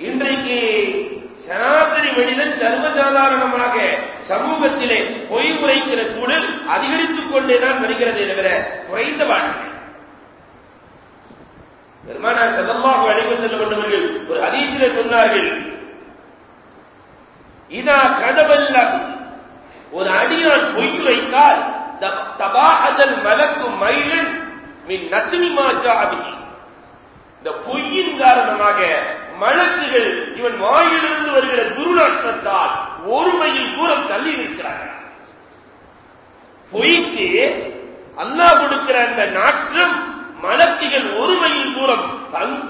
இன்றைக்கு சனாதனி மனிதன் சர்வசாதாரணமாக சமூகத்திலே பொய் உரைக்கிற சூழல் அதிகரித்துக் கொண்டேதான் வருகிறது தவிர குறைந்த வாழ்க்கை. பெருமானார் செல்லமாக அழைப்பு செல்ல கொண்டவர்கள் ஒரு அதீசில சொன்னார்கள் இதா கதவல்ல ஒரு அடியான் பொய் உரைத்தால் தபாஹதல் மலக்கு மயிலன் மின் நத்தினி மாஜாபி இந்த பொய்யின் காரணமாக மலக்குகள் இவன் வாயிலிருந்து வருகிற துருநாற்றத்தால் ஒரு மைல் தூரம் தள்ளி நிற்கிறார்கள். பொய்க்கு அல்லாஹ் கொடுக்கிற அந்த நாற்றம் மலக்குகள் ஒரு மைல் தூரம்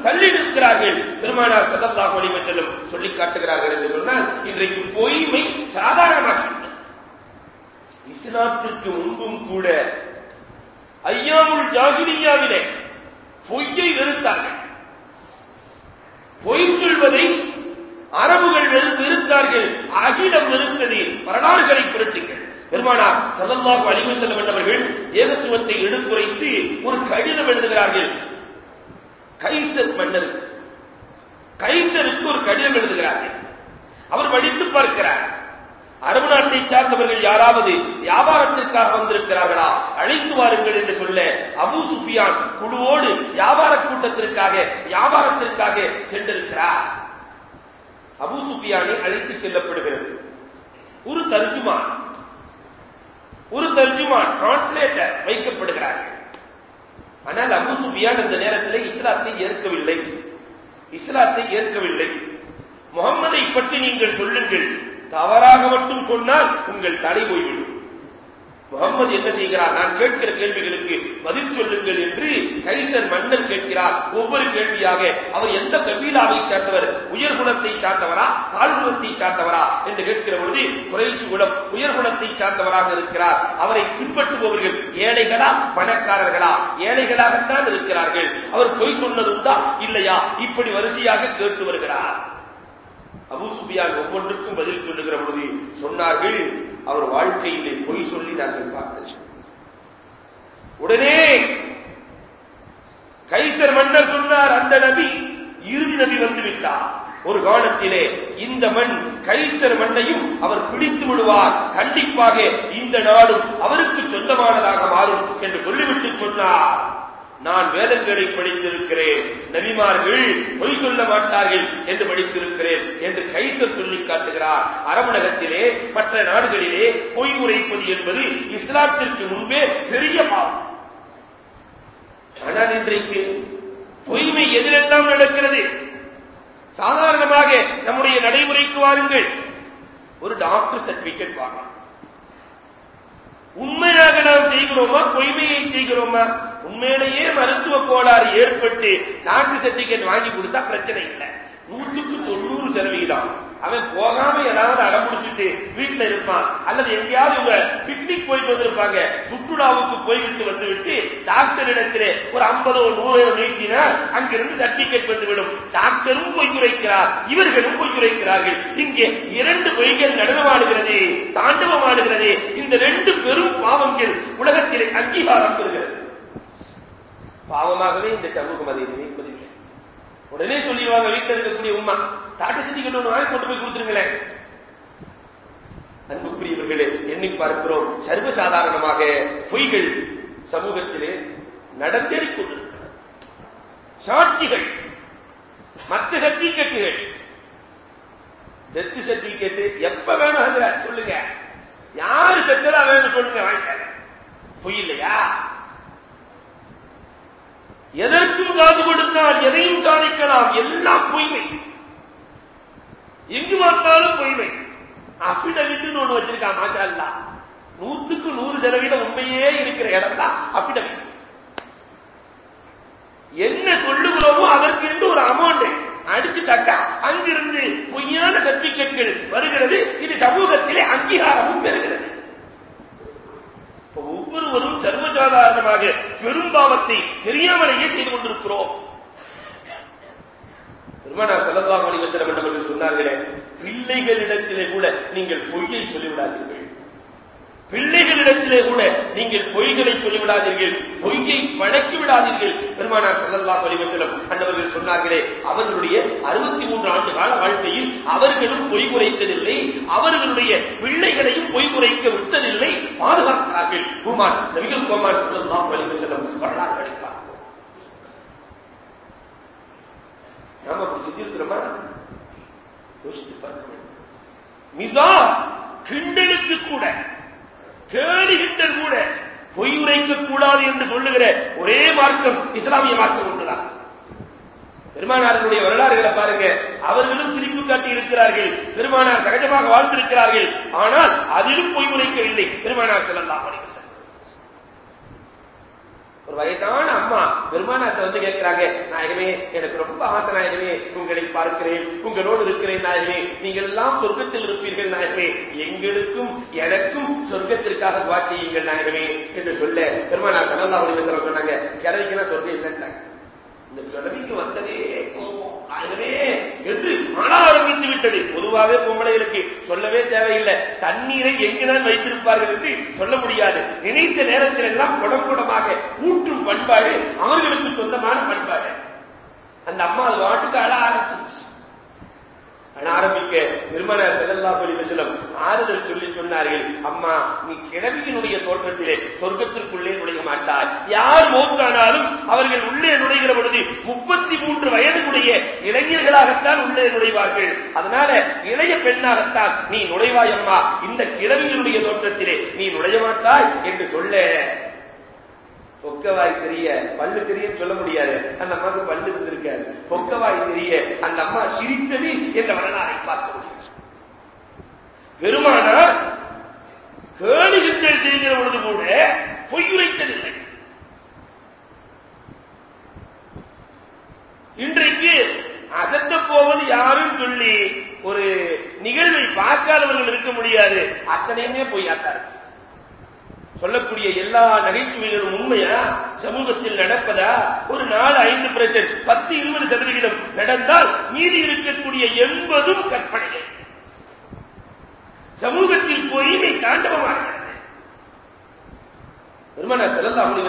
தள்ளி நிற்கிறார்கள். பெருமானார் சதந்தா ஒளிம செல்லும் சொல்லி காட்டுகிறார்கள் என்று சொன்னால் இன்றைக்கு பொய்மை சாதாரணமாக இஸ்லாத்திற்கு முன்பும் கூட ஐயாமுல் ஜாகிரியாவிலே பொய்யை வெறுத்தார்கள். பொய் சொல்வதை அரபுகள் வெறுத்தார்கள் அகிலம் வெறுத்தது வரலாறுகளை புரட்டுங்கள். பெருமானார் சல்லல்லாஹு அழிவு செல்ல வேண்டவர்கள் ஏகத்துவத்தை எடுத்துரைத்து ஒரு கடிதம் எழுதுகிறார்கள். கைசர் மன்னருக்கு. கைசருக்கு ஒரு கடிதம் எழுதுகிறார்கள். அவர் படித்து பார்க்கிறார். அரபு நாட்டை சார்ந்தவர்கள் யாராவது வியாபாரத்திற்காக வந்திருக்கிறார்களா? அழைத்து வாருங்கள் என்று சொல்ல அபு சுஃபியான் குழுவோடு வியாபார கூட்டத்திற்காக வியாபாரத்திற்காக சென்றிருக்கிறார். அபு சுஃபியானை அழைத்து செல்லப்படுகிறது. ஒரு தர்ஜுமான் ஒரு தர்ஜுமான் டிரான்ஸ்லேட்டர் வைக்கப்படுகிறார்கள் ஆனால் அபு சுஃபியான் அந்த நேரத்தில் இஸ்லாத்தை ஏற்கவில்லை. இஸ்லாத்தை ஏற்கவில்லை. முகம்மதை பற்றி நீங்கள் சொல்லுங்கள். தவறாக மட்டும் சொன்னால் உங்கள் தலை போய்விடும். முகமது என்ன செய்கிறார்? நான் கேட்கிற கேள்விகளுக்கு பதில் சொல்லுங்கள் என்று கைசர் மன்னர் கேட்கிறார். ஒவ்வொரு கேள்வியாக அவர் எந்த கபீலாவை சார்ந்தவர்? உயர்குலத்தை சார்ந்தவரா? தாழ்குலத்தை சார்ந்தவரா? என்று கேட்கிற பொழுது குறைசி குலம் உயர்குலத்தை சார்ந்தவராக இருக்கிறார். அவரை பின்பற்றுபவர்கள் ஏழைகளா? பணக்காரர்களா? ஏழைகளாகத்தான் இருக்கிறார்கள். அவர் பொய் சொன்னதுண்டா இல்லையா? இப்படி வரிசையாக கேட்டு வருகிறார். அபு சுபியான் ஒவ்வொன்றுக்கும் பதில் சொல்லுகிற பொழுது சொன்னார்கள் அவர் வாழ்க்கையிலே பொய் சொல்லி நாங்கள் பார்த்தோம் உடனே கைசர் மன்னர் சொன்னார் அந்த நபி இறுதி நபி வந்துவிட்டார் ஒரு காலத்திலே இந்த மண் கைசர் மண்ணையும் அவர் பிடித்து விடுவார். கண்டிப்பாக இந்த நாடும் அவருக்கு சொந்தமானதாக மாறும் என்று சொல்லிவிட்டு சொன்னார். நான் வேதங்களை படித்திருக்கிறேன். நபிமார்கள் பொய் சொல்ல மாட்டார்கள் என்று படித்திருக்கிறேன் என்று கைசர் சொல்லி காட்டுகிறார். அரபுலகத்திலே மற்ற நாடுகளிலே பொய் உரைப்பது என்பது இஸ்லாத்திற்கு முன்பே பெரிய பாவம். ஆனால் இன்றைக்கு பொய்மை எதிரெல்லாம் நடக்கிறது? சாதாரணமாக நம்முடைய நடைமுறைக்கு வாருங்கள். ஒரு டாக்டர் சர்டிபிகேட் வாங்கலாம். உண்மையாக நாம் செய்கிறோமா? பொய்மையை செய்கிறோமா? உண்மையிலேயே மருத்துவ கோளாறு ஏற்பட்டு நான்கு சர்டிபிகேட் வாங்கி கொடுத்தா பிரச்சனை இல்லை. நூற்றுக்கு தொண்ணூறு சதவீதம் அவன் போகாம ஏதாவது ஏதாவது அடம் வீட்டுல இருப்பான். அல்லது எங்கேயாவது இவங்க பிக்னிக் போயிட்டு வந்திருப்பாங்க. சுற்றுலாவுக்கு போய்விட்டு வந்துவிட்டு டாக்டர் இடத்திலே ஒரு ஐம்பதோ நூறோ நீக்கினா அங்கிருந்து சர்டிபிகேட் வந்துவிடும். டாக்டரும் பொய் இவர்களும் பொய் இங்கே இரண்டு பொய்கள் நடனமாடுகிறது தாண்டவமாடுகிறது. இந்த ரெண்டு பெரும் பாவங்கள் உலகத்திலே அங்கீகாரம் பெறுகிறது. பாவமாகவே இந்த சமூகம் அதை நினைப்பதில்லை உடனே சொல்லிடுவாங்க வீட்டில் இருக்கக்கூடிய உமா டாட்டா சிட்டி கொண்டு வாங்கி கொண்டு போய் கொடுத்துருங்களேன். அன்புக்குரியவர்களே எண்ணி பார்க்கிறோம். சர்வசாதாரணமாக பொய்கள் சமூகத்திலே நடந்தேறிக் கொண்டிருக்கிறது. சாட்சிகள் மற்ற சர்டிபிகேட்டுகள் டெத் சர்டிபிகேட் எப்ப வேணும் அதுல சொல்லுங்க. யாரு செத்ததா வேணும் சொல்லுங்க வாங்கிட்டாங்க பொய் இல்லையா? எதற்கும் காது கொடுத்தால் எதையும் சாதிக்கலாம். எல்லாம் பொய்மை. எங்கு பார்த்தாலும் பொய்மை. அபிடவிட்னு ஒண்ணு வச்சிருக்கான் மாஷா அல்லா நூத்துக்கு நூறு சதவீதம் உண்மையே இருக்கிற இடம் தான் அபிடவிட். என்ன சொல்லுகிறோமோ அதற்கு என்று ஒரு அமௌண்ட் அடிச்சுட்டாக்கா அங்கிருந்து பொய்யான சர்டிபிகேட்கள் வருகிறது. இது சமூகத்திலே அங்கீகாரமும் பெறுகிறது. ஒவ்வொருவரும் சர்வசாதாரணமாக பெரும்பாவத்தை தெரியாமலேயே செய்து கொண்டிருக்கிறோம். பெருமானா செல்லல்லாம் அலிவசரம் என்றவர்கள் சொன்னார்களே பிள்ளைகளிடத்திலே கூட நீங்கள் பொய்யை சொல்லிவிடாதீர்கள். பிள்ளைகளிடத்திலே கூட நீங்கள் பொய்களை சொல்லிவிடாதீர்கள். பொய்யை வழக்கி விடாதீர்கள். பெருமானார் செல்லல்லா அலிவசலம் அந்தவர்கள் சொன்னார்களே அவர்களுடைய அறுபத்தி மூன்று ஆண்டு கால வாழ்க்கையில் அவர்களும் பொய் குறைத்ததில்லை அவர்களுடைய பிள்ளைகளையும் பொய் குறைக்க விட்டதில்லை பாதுகாத்தார்கள். குமார் நபிகள் குமார் செல்லல்லா அலிவசலம் வரலாறு அளிப்பார் நாம அப்படி செஞ்சிருக்கிறோமா? யோசித்து பார்க்க வேண்டும். மிசா கிண்டலுக்கு கூட கேலி கூட பொய் உரைக்க கூடாது என்று சொல்லுகிற ஒரே மார்க்கம் இஸ்லாமிய மார்க்கம் ஒன்றுதான். பெருமானார்களுடைய வரலாறுகளை பாருங்க. அவர்களும் சிரிப்பு காட்டி இருக்கிறார்கள் பெருமானார் சகஜமாக வாழ்ந்திருக்கிறார்கள். ஆனால் அதிலும் பொய் உரைக்கவில்லை பெருமானார் செல்லலாம் அலிவசம் ஒரு வயசான அம்மா பெருமானாத்த வந்து கேட்கிறாங்க நாயகமே எனக்கு ரொம்ப ஆசை நாயகமே உங்களை பார்க்கிறேன் உங்களோடு இருக்கிறேன் நாயகமே நீங்கள் எல்லாம் சொர்க்கத்தில் இருப்பீர்கள் நாயகமே எங்களுக்கும் எனக்கும் சொர்க்கத்திற்காக துவா செய்யுங்கள் நாயகமே என்று சொல்ல பெருமானார் சல்லல்லா அலைஹி சொன்னாங்க. கிழவிக்கெல்லாம் சொர்க்கம் இல்லைன்ட்டாங்க. இந்த கிழவிக்கு வந்ததே கோபம். நாயகமே என்று மன ஆரம்பித்து விட்டது. பொதுவாகவே பொம்பளைகளுக்கு சொல்லவே தேவையில்லை. தண்ணீரை எங்கினால் வைத்திருப்பார்கள் என்று சொல்ல முடியாது. நினைத்த நேரத்தில் எல்லாம் குடம் குடமாக ஊற்றும் பண்பாடு அவர்களுக்கு சொந்தமான பண்பாடு. அந்த அம்மா அது வாட்டுக்கு அழ ஆரம்பிச்சிச்சு ஆரம்பிக்க நிர்மலா செல்லல்லா பலிவசலம் ஆறுதல் சொல்லி சொன்னார்கள். அம்மா நீ கிழவியினுடைய தோற்றத்திலே சொர்க்கத்திற்குள்ளே நுழைய மாட்டாய். யார் மோத்தானாலும் அவர்கள் உள்ளே நுழைகிற பொழுது முப்பத்தி மூன்று வயதுடைய இளைஞர்களாகத்தான் உள்ளே நுழைவார்கள். அதனால இளைய பெண்ணாகத்தான் நீ நுழைவாய் அம்மா. இந்த கிழவியினுடைய தோற்றத்திலே நீ நுழைய மாட்டாய் என்று சொல்ல. பொக்கவாய் தெரிய பல்லு தெரியன்னு சொல்ல முடியாது. அந்த அம்மாவுக்கு பல்லு இருந்திருக்காரு பொக்கவாய் தெரிய அந்த அம்மா சிரித்தது என்ற வரலாறை பார்க்க முடியும். பெருமானார் கேளுகின்ற செய்கிற பொழுது கூட பொய்யுரைத்ததில்லை. இன்றைக்கு அசத்த போவது யாரும் சொல்லி ஒரு நிகழ்வை பார்க்காதவர்கள் இருக்க முடியாது. அத்தனையுமே பொய்யாத்தா இருக்கு. சொல்லக்கூடிய எல்லா நகைச்சுவைகளும் உண்மையா? சமூகத்தில் நடப்பதா? ஒரு நாலு ஐந்து பர்சன்ட் பத்து இருபது சதவிகிதம் நடந்தால் மீதி இருக்கக்கூடிய எண்பதும் கற்பனைகள். சமூகத்தில் பொய்மை தாண்டவமாக பெருமானார் செல்லல்லா அலி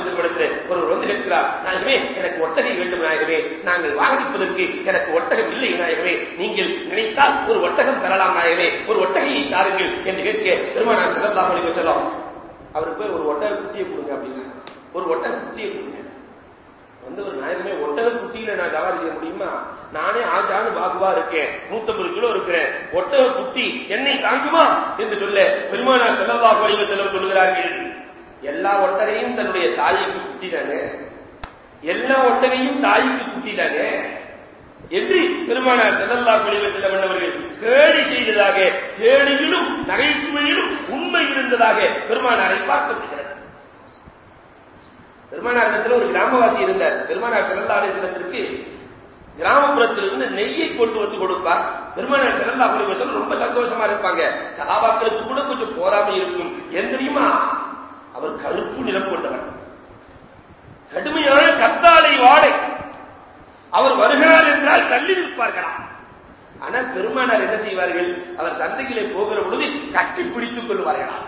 ஒருவர் வந்து கேட்கிறார் நாயகமே எனக்கு ஒட்டகை வேண்டும் நாயகமே. நாங்கள் வாங்கிப்பதற்கு எனக்கு ஒட்டகம் இல்லை நாயகமே. நீங்கள் நினைத்தால் ஒரு ஒட்டகம் தரலாம் நாயகமே. ஒரு ஒட்டகையை தாருங்கள் என்று கேட்க பெருமானார் செல்லல்லா அலி அவருக்கு போய் ஒரு ஒட்டக குட்டியை கொடுங்க அப்படின்னா ஒரு ஒட்டக குட்டியை கொடுங்க. வந்து ஒரு நாயகமே ஒட்டக குட்டியில நான் சவாரி செய்ய முடியுமா? நானே ஆஜானு பாகுவா இருக்கேன். நூத்தம்பது கிலோ இருக்கிறேன். ஒட்டக குட்டி என்னை தாங்குமா? என்று சொல்ல பெருமானார் செல்லல்லாஹு அலைஹி செல்லம் சொல்லுகிறார்கள். எல்லா ஒட்டகையும் தன்னுடைய தாய்க்கு குட்டி தானே எல்லா ஒட்டகையும் தாய்க்கு குட்டி தானே என்று பெருமானார் செல்லல்லா குழிவை செல்ல அவர்கள் கேலி செய்ததாக கேலியிலும் நகைச்சுவையிலும் உண்மை இருந்ததாக பெருமானாரை பார்க்க முடிகிறது பெருமானார் இடத்துல ஒரு கிராமவாசி இருந்தார். பெருமானார் செல்லல்லா அலிசனத்திற்கு கிராமப்புறத்திலிருந்து நெய்யை கொண்டு வந்து கொடுப்பார். பெருமானார் செல்லல்லா அலைஹி ரொம்ப சந்தோஷமா இருப்பாங்க. சகாபாக்களுக்கு கூட கொஞ்சம் போராமை இருக்கும். ஏன் தெரியுமா? அவர் கருப்பு நிறம் கொண்டவர். கடுமையான கத்தாழை வாடை. அவர் வருகிறார் என்றால் தள்ளி நிற்பார்களாம் ஆனால் பெருமானார் என்ன செய்வார்கள்? அவர் சந்தைகளை போகிற பொழுது கட்டி பிடித்துக் கொள்வார்களாம்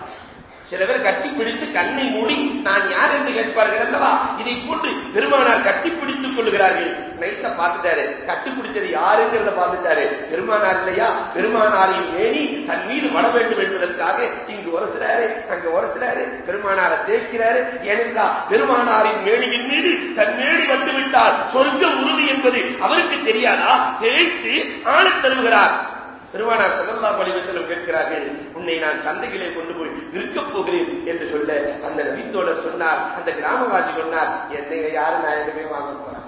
சில பேர் கட்டி பிடித்து கண்ணை மூடி நான் யார் என்று கேட்பார்கள் அல்லவா? இதை போன்று பெருமானார் கட்டி பிடித்துக் கொள்கிறார்கள் நைசா பார்த்துட்டாரு. கட்டி பிடிச்சது யாருங்கிறத பார்த்துட்டாரு. பெருமானார் இல்லையா? பெருமானாரின் மேனி தன் மீது வர வேண்டும் என்பதற்காக இங்கு உரசுறாரு அங்க உரசுறாரு. பெருமானாரை தேய்க்கிறாரு. ஏனென்றா பெருமானாரின் மேனியின் மீது தன் மேனி வந்துவிட்டால் சொர்க்க உறுதி என்பது அவருக்கு தெரியாதா? தேய்த்து ஆணை தருகிறார். பெருமானார் செல்லல்லா பழிவசனம் கேட்கிறார்கள் உன்னை நான் சந்தைகளை கொண்டு போய் விற்கப் போகிறேன் என்று சொல்ல அந்த நபித்தோழர் சொன்னார் அந்த கிராமவாசி சொன்னார் என்னை யாரும் நாயகமே வாங்க போறேன்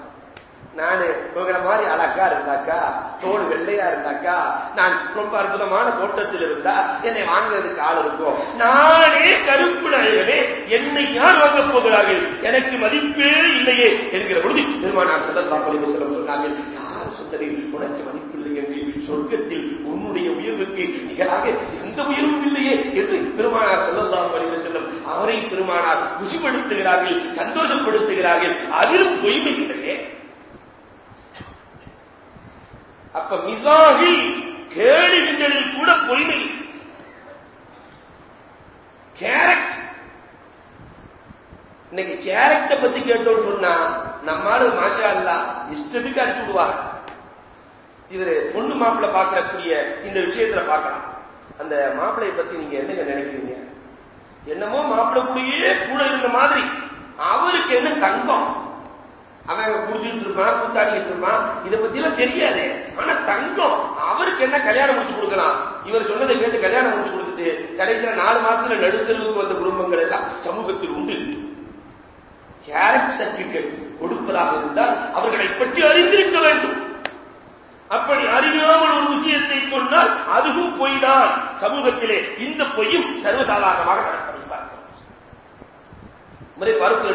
நானு உங்களை மாதிரி அழகா இருந்தாக்கா தோல் வெள்ளையா இருந்தாக்கா நான் ரொம்ப அற்புதமான தோட்டத்தில் இருந்தா என்னை வாங்குறதுக்கு ஆள் இருக்கும். நானே கருப்பு நாயகமே என்னை யார் வாங்கப் போகிறார்கள். எனக்கு மதிப்பே இல்லையே என்கிற பொழுது பெருமானார் செல்லல்லா பழிவசலம் சொன்னார்கள் யார் சொன்னது? உனக்கு மதிப்பில்லை என்று சொர்க்கத்தில் உயிர்களுக்கு நிகராக எந்த உயிரும் இல்லையே என்று பெருமானார் செல்லல்லா வழிவு செல்லும் அவரை பெருமானார் குஷிப்படுத்துகிறார்கள் சந்தோஷப்படுத்துகிறார்கள் அதிலும் பொய்மை இல்லையே. அப்ப மிசாகில் கேடுகின்றதில் கூட பொய்மை கேரக்ட். இன்னைக்கு கேரக்ட பத்தி கேட்டோம்னு சொன்னா நம்மால மாஷா அல்லா இஷ்டத்துக்கு அடிச்சு விடுவாங்க. இது பொண்ணு மாப்பிள்ளை பார்க்கக்கூடிய இந்த விஷயத்துல பார்க்கலாம். அந்த மாப்பிள்ளையை பத்தி நீங்க என்னங்க நினைக்கிறீங்க? என்னமோ மாப்பிள்ளை கூடயே கூட இருந்த மாதிரி. அவருக்கு என்ன தங்கம்? அவன் குடிச்சுட்டு இருப்பான் கூத்தாடிட்டு இருப்பான் இதை பத்தி எல்லாம் தெரியாது. ஆனா தங்கம் அவருக்கு என்ன கல்யாணம் முடிச்சு கொடுக்கலாம்? இவர் சொன்னதை கேட்டு கல்யாணம் முடிச்சு கொடுத்துட்டு கடைசியில நாலு மாசத்துல நடுத்தருவுக்கு வந்த குடும்பங்கள் எல்லாம் சமூகத்தில் உண்டு. கேரக்ட் சர்டிபிகேட் கொடுப்பதாக இருந்தால் அவர்களை பற்றி அறிந்திருக்க வேண்டும். அப்படி அறியாமல் ஒரு விஷயத்தை சொன்னால் அதுவும் பொய்தான். சமூகத்திலே இந்த பொய்யும் சர்வசாதாரணமாக நடப்பதை பார்க்கிறோம். முறை பார்க்க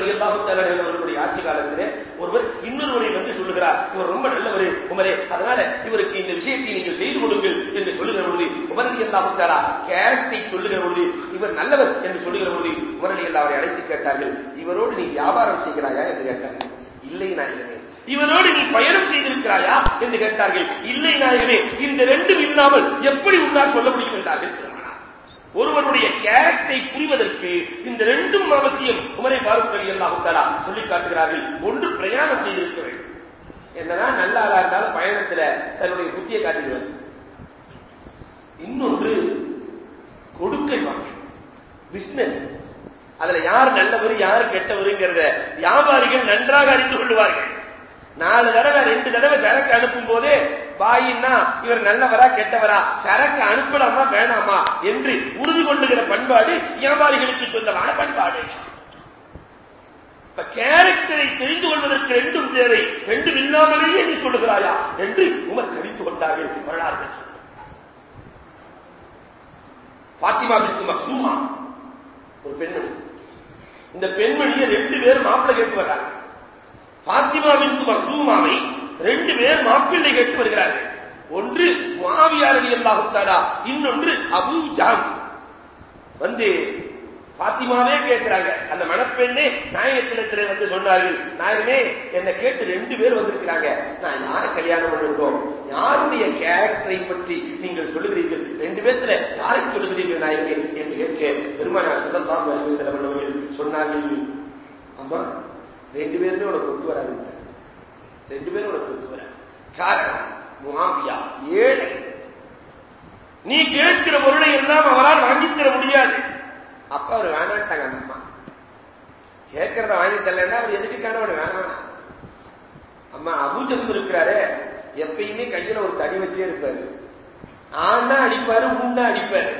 அவர்களுடைய ஆட்சி காலத்திலே ஒருவர் இன்னொருவரை வந்து சொல்லுகிறார். இவர் ரொம்ப நல்லவர் உமரே அதனால இவருக்கு இந்த விஷயத்தை நீங்கள் செய்து கொடுங்கள் என்று சொல்லுகிற பொழுது உமரடி அல்லாஹு கேரக்டை சொல்லுகிற பொழுது இவர் நல்லவர் என்று சொல்லுகிற பொழுது உமரடி அல்லா அவரை அழைத்து கேட்டார்கள். இவரோடு நீ வியாபாரம் செய்கிறாயா? என்று கேட்டார்கள். இல்லை. நாயகமே இவனோடு நீ பயணம் செய்திருக்கிறாயா என்று கேட்டார்கள். இல்லை நாயகமே இந்த ரெண்டும் இல்லாமல் எப்படி உன்னால் சொல்ல முடியும் என்றார்கள். ஒருவருடைய கேரக்டரை புரிவதற்கு இந்த ரெண்டும் அவசியம் உமரை பாருக் அலி அல்லாஹுத்தாலா சொல்லி காட்டுகிறார்கள். ஒன்று பிரயாணம் செய்திருக்க வேண்டும். என்னன்னா நல்ல ஆளா இருந்தாலும் பயணத்துல தன்னுடைய புத்தியை காட்டுகிறது இன்னொன்று கொடுக்கை வாங்க பிசினஸ் அதுல யார் நல்லவர் யார் கெட்டவருங்கிறத வியாபாரிகள் நன்றாக அறிந்து கொள்வார்கள் நாலு தடவை ரெண்டு தடவை சரக்கு அனுப்பும் போதே பாயின்னா இவர் நல்லவரா கெட்டவரா? சரக்கு அனுப்பலாமா வேணாமா? என்று உறுதி கொண்டுகிற பண்பாடு வியாபாரிகளுக்கு சொந்தமான பண்பாடு. இப்ப கேரக்டரை தெரிந்து கொள்வதற்கு ரெண்டும் தேவை. ரெண்டும் இல்லாமலேயே நீ சொல்லுகிறாயா? என்று உமர் கடித்து கொண்டார்கள் வரலாறு பாத்திமா பின் மசூமா ஒரு பெண்மணி. இந்த பெண்மணியை ரெண்டு பேர் மாப்பிள்ளை கேட்டு வர்றாங்க. பாத்திமாவிற்கு மசூமாவை ரெண்டு பேர் மாப்பிள்ளை கேட்டு வருகிறார்கள். ஒன்று மாவியார் அலி அல்லாஹுத்தாடா இன்னொன்று அபூ ஜான் வந்து பாத்திமாவே கேட்கிறாங்க. அந்த மணப்பெண்ணே நாயகத்தினத்தில் வந்து சொன்னார்கள் நாயகமே என்னை கேட்டு ரெண்டு பேர் வந்திருக்கிறாங்க. நான் யாரை கல்யாணம் பண்ணட்டும் யாருடைய கேரக்டரை பற்றி நீங்கள் சொல்லுகிறீர்கள்? ரெண்டு பேர்த்துல யாரை சொல்லுகிறீர்கள் நாயகமே? என்று கேட்க பெருமானார் சிதந்தாம் அறிவு செலவர்கள் சொன்னார்கள் அம்மா ரெண்டு பேருமே உனக்கு ஒத்து வராது. ரெண்டு பேரும் உனக்கு ஒத்து வராது. காரணம் முகாமியா? ஏழை. நீ கேட்கிற பொருளை எல்லாம் அவரால் வாங்கித் தர முடியாது. அப்ப அவர் வேணாட்டாங்க அந்த அம்மா. கேட்கறத வாங்கி தரலன்னா அவர் எதுக்கு கணவன் வேணாம் அம்மா அபூஜம் இருக்கிறாரு. எப்பயுமே கையில ஒரு தடி வச்சே இருப்பாரு. ஆனா அடிப்பாரு உண்டா அடிப்பாரு.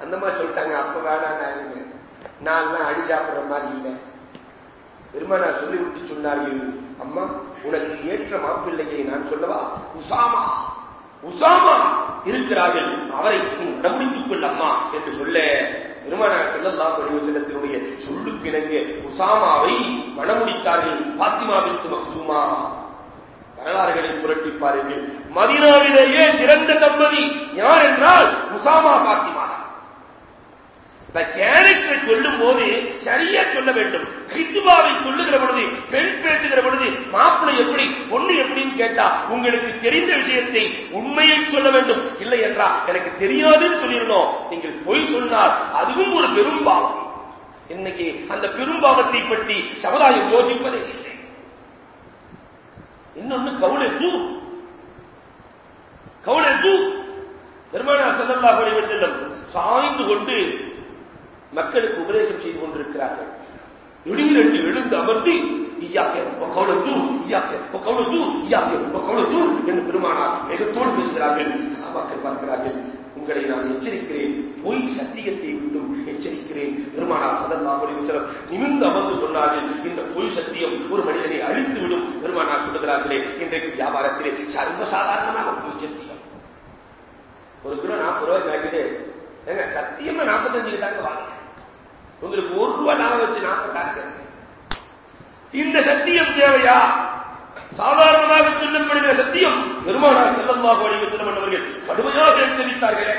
அந்த மாதிரி சொல்லிட்டாங்க. அப்ப வேணாம் நான் அடி சாப்பிடுற மாதிரி இல்லை. பெருமானார் சொல்லிவிட்டு சொன்னார்கள் அம்மா உனக்கு ஏற்ற மாப்பிள்ளையை நான் சொல்லவா? உசாமா உசாமா இருக்கிறார்கள். அவரை நீ நடமுடித்துக் கொள் அம்மா என்று சொல்ல பெருமானார் செல்லல்லா பரிவசனத்தினுடைய சொல்லுக்கிணங்க உசாமாவை மணமுடித்தார்கள் பாத்திமாவிற்கு மசூமா வரலாறுகளை புரட்டி பாருங்கள். மதினாவிலேயே சிறந்த தம்பதி யார் என்றால் உசாமா பாத்திமா கேரக்டரை சொல்லும் போது சரியா சொல்ல வேண்டும். ஹித்துபாவை சொல்லுகிற பொழுது பெண் பேசுகிற பொழுது மாப்பிள்ளை எப்படி பொண்ணு எப்படின்னு கேட்டா உங்களுக்கு தெரிந்த விஷயத்தை உண்மையை சொல்ல வேண்டும். இல்லை என்றா எனக்கு தெரியாதுன்னு சொல்லிடணும். நீங்கள் பொய் சொன்னால் அதுவும் ஒரு பெரும்பாவம். இன்னைக்கு அந்த பெரும்பாவத்தை பற்றி சமுதாயம் யோசிப்பதே இல்லை. இன்னொன்னு கவுளை தூ கவுளை தூ பெருமானா சல்லல்லாஹு அலைஹி சாய்ந்து கொண்டு மக்களுக்கு உபதேசம் செய்து கொண்டிருக்கிறார்கள். திடீரென்று எழுந்து அமர்ந்து என்று பெருமானார் வேகத்தோடு பேசுகிறார்கள். சகாபாக்கள் பார்க்கிறார்கள் உங்களை நான் எச்சரிக்கிறேன் பொய் சத்தியத்தை விட்டும் எச்சரிக்கிறேன். பெருமானார் சதல்லாஹு சிலர் வஸல்லம் நிமிர்ந்து அமர்ந்து சொன்னார்கள் இந்த பொய் சத்தியம் ஒரு மனிதனை அழித்துவிடும். பெருமானார் சொல்லுகிறார்களே இன்றைக்கு வியாபாரத்திலே சர்வசாதாரணமாக பொய் சத்தியம். ஒரு கிலோ நாற்பது ரூபாய் வாங்கிட்டு ஏங்க சத்தியமா நாற்பத்தஞ்சுக்கு தாங்க வாங்க உங்களுக்கு ஒரு ரூபாய் லாபம் வச்சு நாற்பத்தாறு இந்த சத்தியம் தேவையா? சாதாரணமாக சொல்லப்படுகிற சத்தியம். பெருமானார் செல்லமாக வழிவு செல்லம் அவர்கள் கடுமையாக எச்சரித்தார்களே.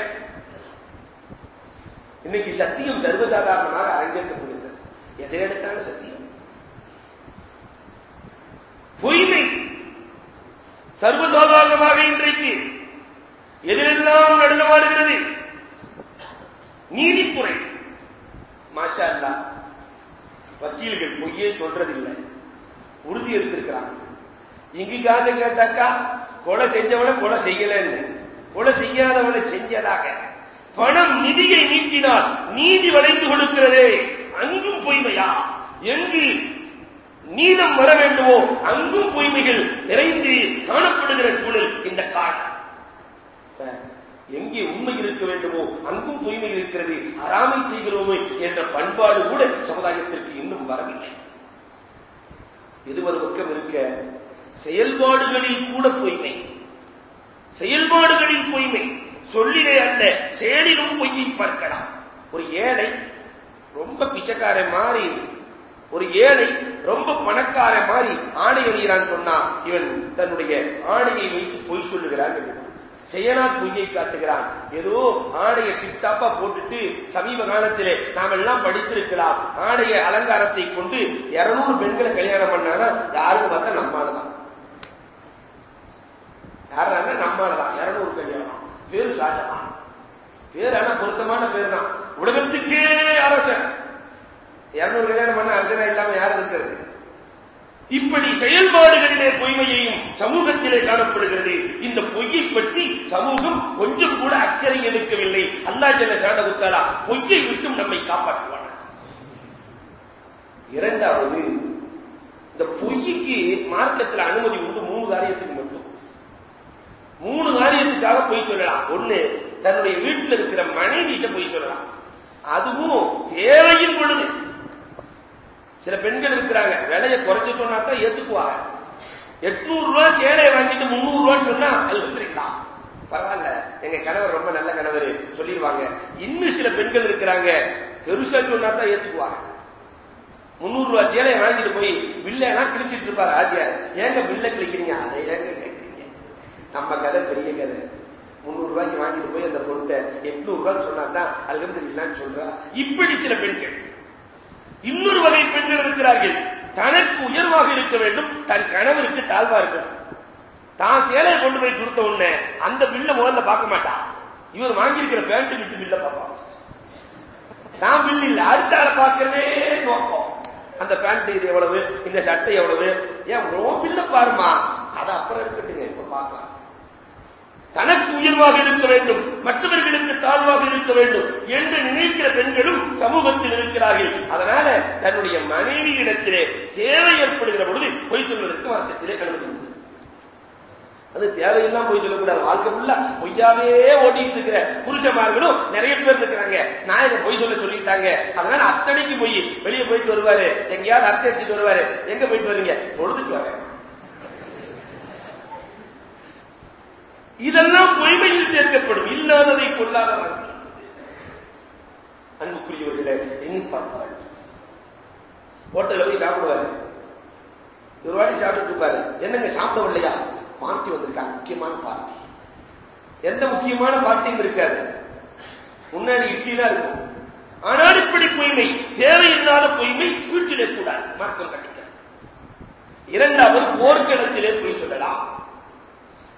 இன்னைக்கு சத்தியம் சர்வசாதாரணமாக அரங்கேற்றப்படுகிறது. எதை எடுத்தாலும் சத்தியம். பொய்மை சர்வசாதாரணமாக இன்றைக்கு எதிரெல்லாம் நடனமாடுகிறது நீதித்துறை. மாஷா அல்லா வக்கீல்கள் பொய்யே சொல்றதில்லை. உறுதி எடுத்திருக்கிறாங்க. இங்கு காசை கேட்டாக்கா கொலை செஞ்சவனை கொலை செய்யலன்னு. கொலை செய்யாதவனை செஞ்சதாக. பணம் நிதியை நீட்டினால் நீதி வளைந்து கொடுக்கிறதே. அங்கும் பொய்மையா? எங்கு நீதம் வர வேண்டுமோ அங்கும் பொய்மைகள் நிறைந்து காணப்படுகிற சூழல் இந்த காலம். எங்கே உண்மை இருக்க வேண்டுமோ அங்கும் தூய்மை இருக்கிறது. அறாமை செய்கிறோமே என்ற பண்பாடு கூட சமுதாயத்திற்கு இன்னும் வரவில்லை. இது ஒரு பக்கம் இருக்க? செயல்பாடுகளில் கூட பொய்மை செயல்பாடுகளில் பொய்மை சொல்லிலே அல்ல செயலிலும் பொய்யை பார்க்கலாம். ஒரு ஏழை ரொம்ப பிச்சைக்கார மாறி ஒரு ஏழை ரொம்ப பணக்கார மாறி ஆணை அணிகிறான் சொன்னா இவன் தன்னுடைய ஆணையை வைத்து பொய் சொல்லுகிறான் என்று செயலா பொய்யை காட்டுகிறான். ஏதோ ஆடையை டிப்டாப்பா போட்டுட்டு சமீப காலத்திலே நாம் எல்லாம் படித்திருக்கலாம். ஆடைய அலங்காரத்தை கொண்டு இருநூறு பெண்களை கல்யாணம் பண்ணானா யாருக்கு பார்த்தா நம்மாலதான். யாரான நம்மாலதான். இருநூறு கல்யாணம் பேரு சாட்டதான் பேர் ஆனா பொருத்தமான பேர் தான் உலகத்துக்கே அரசன். இருநூறு கல்யாணம் பண்ண அரசனா இல்லாம யாரும் இருக்கிறது? இப்படி செயல்பாடுகளிலே பொய்மையையும் சமூகத்திலே காணப்படுகிறது. இந்த பொய்யை பற்றி சமூகம் கொஞ்சம் கூட அக்கறை எடுக்கவில்லை. அல்லா ஜன சாண்டகுத்தாலா பொய்யை விட்டும் நம்மை காப்பாற்றுவான? இரண்டாவது இந்த பொய்க்கு மார்க்கத்தில் அனுமதி உண்டு. மூணு காரியத்துக்கு மட்டும். மூணு காரியத்துக்காக பொய் சொல்லலாம். ஒண்ணு தன்னுடைய வீட்டில் இருக்கிற மனைவிட்ட பொய் சொல்லலாம். அதுவும் தேவையின் பொழுது. சில பெண்கள் இருக்கிறாங்க. விலையை குறைச்சு சொன்னா தான் ஏத்துக்குவாங்க எட்நூறு ரூபாய் சேலையை வாங்கிட்டு முன்னூறு ரூபான்னு சொன்னா அல்ஹம்துலில்லா பரவாயில்ல. எங்க கணவர் ரொம்ப நல்ல கணவர் சொல்லிடுவாங்க. இன்னும் சில பெண்கள் இருக்கிறாங்க. பெருசா சொன்னா தான் ஏத்துக்குவாங்க முன்னூறு ரூபாய் சேலையை வாங்கிட்டு போய் வில்லைனா கிழிச்சிட்டு இருப்பாரு ஆச்சியார் ஏங்க வில்ல கிழிக்கிறீங்க? அதை ஏங்க கேட்கிறீங்க நம்ம கதை பெரிய கதை. முன்னூறு ரூபாய்க்கு வாங்கிட்டு போய் அந்த பொருட்டை எட்நூறு ரூபாய் சொன்னா தான் அல்ஹம்துலில்லான்னு சொல்றா. இப்படி சில பெண்கள். இன்னொரு வகை பெண்கள் இருக்கிறார்கள். தனக்கு உயர்வாக இருக்க வேண்டும். தன் கணவருக்கு தாழ்வா இருக்கும் தான் சேலையை கொண்டு போய் கொடுத்த உடனே அந்த பில்ல முதல்ல பார்க்க மாட்டான் இவர் வாங்கியிருக்கிற பேண்ட் விட்டு பில்ல பார்ப்பான். தான் பில் இல்ல அடுத்த ஆளை பார்க்கறதே நோக்கம். அந்த பேண்ட் இது எவ்வளவு? இந்த சட்டை எவ்வளவு? ஏன் ரோ பில்ல பாருமா அது அப்புறம் இருக்கட்டுங்க இப்ப பார்க்கலாம். தனக்கு உயர்வாக இருக்க வேண்டும். மற்றவர்களுக்கு தாழ்வாக இருக்க வேண்டும். என்று நினைக்கிற பெண்களும் சமூகத்தில் இருக்கிறார்கள். அதனால தன்னுடைய மனைவி இடத்திலே தேவை ஏற்படுகிற பொழுது பொய் சொல்வதற்கு வர்க்கத்திலே அனுமதி உண்டு. அது தேவையெல்லாம் பொய் சொல்லக்கூடாது. வாழ்க்கை ஃபுல்லா பொய்யாவே ஓட்டிட்டு இருக்கிற புருஷமார்களும் நிறைய பேர் இருக்கிறாங்க. நாயகர் பொய் சொல்ல சொல்லிட்டாங்க. அதனால அத்தனைக்கு போய். வெளியே போயிட்டு வருவாரு. எங்கேயாவது அத்தை அடிச்சுட்டு வருவாரு. எங்க போயிட்டு வரீங்க? பொழுதுக்கு வரேன் இதெல்லாம் பொய்மையில் சேர்க்கப்படும். இல்லாததை கொள்ளாத அன்புக்குரியவர்கள எண்ணி பார்ப்பாள் ஹோட்டல்ல போய் சாப்பிடுவாரு. ஒரு வாட்டி சாப்பிட்டு இருப்பாரு. என்னங்க சாப்பிடவில்லையா பார்ட்டி வந்திருக்காங்க. முக்கியமான பார்ட்டி. எந்த முக்கியமான பார்ட்டியும் இருக்காது. முன்னாடி இட்லி தான் இருக்கும். ஆனால் இப்படி பொய்மை தேவையில்லாத பொய்மை வீட்டிலே கூடாது. மார்க்கம் கண்டிக்க இரண்டாவது போர்க்களத்திலே பொய் சொல்லலாம்.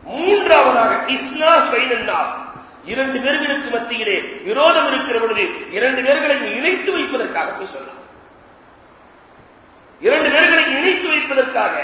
மூன்றாவதாக இஸ்னா பைனன்னா இரண்டு பேர்களுக்கு மத்தியிலே விரோதம் இருக்கிற பொழுது இரண்டு பேர்களை இணைத்து வைப்பதற்காக போய் சொல்லலாம். இரண்டு பேர்களை இணைத்து வைப்பதற்காக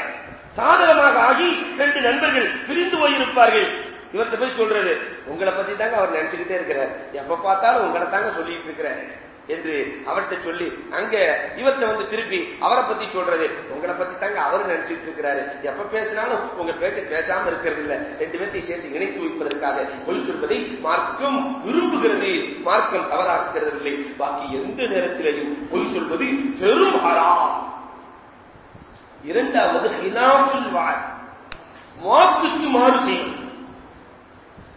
சாதகமாக ஆகி ரெண்டு நண்பர்கள் பிரிந்து போயிருப்பார்கள். இவர்கிட்ட போய் சொல்றது உங்களை பத்தி தாங்க அவர் நினைச்சுக்கிட்டே இருக்கிறார். எப்ப பார்த்தாலும் உங்களை தாங்க சொல்லிட்டு இருக்கிறார். என்று அவர்கிட்ட சொல்லி அங்க இவர்கிட்ட வந்து திருப்பி அவரை பத்தி சொல்றது. உங்களை பத்தி தாங்க அவர் நினைச்சிட்டு இருக்கிறாரு. எப்ப பேசினாலும் உங்க பேச்ச பேசாம இருக்கிறது இல்ல. ரெண்டு பேர்த்தையும் சேர்த்து இணைத்து வைப்பதற்காக பொய் சொல்வதை மார்க்கம் விரும்புகிறது. மார்க்கம் தவறாக்குகிறதில்லை பாக்கி எந்த நேரத்திலையும் பொய் சொல்வது பெரும் ஹரா இரண்டாவது ஹிலாஃபுல் வாய் வாக்குக்கு மாறு செய்யும்.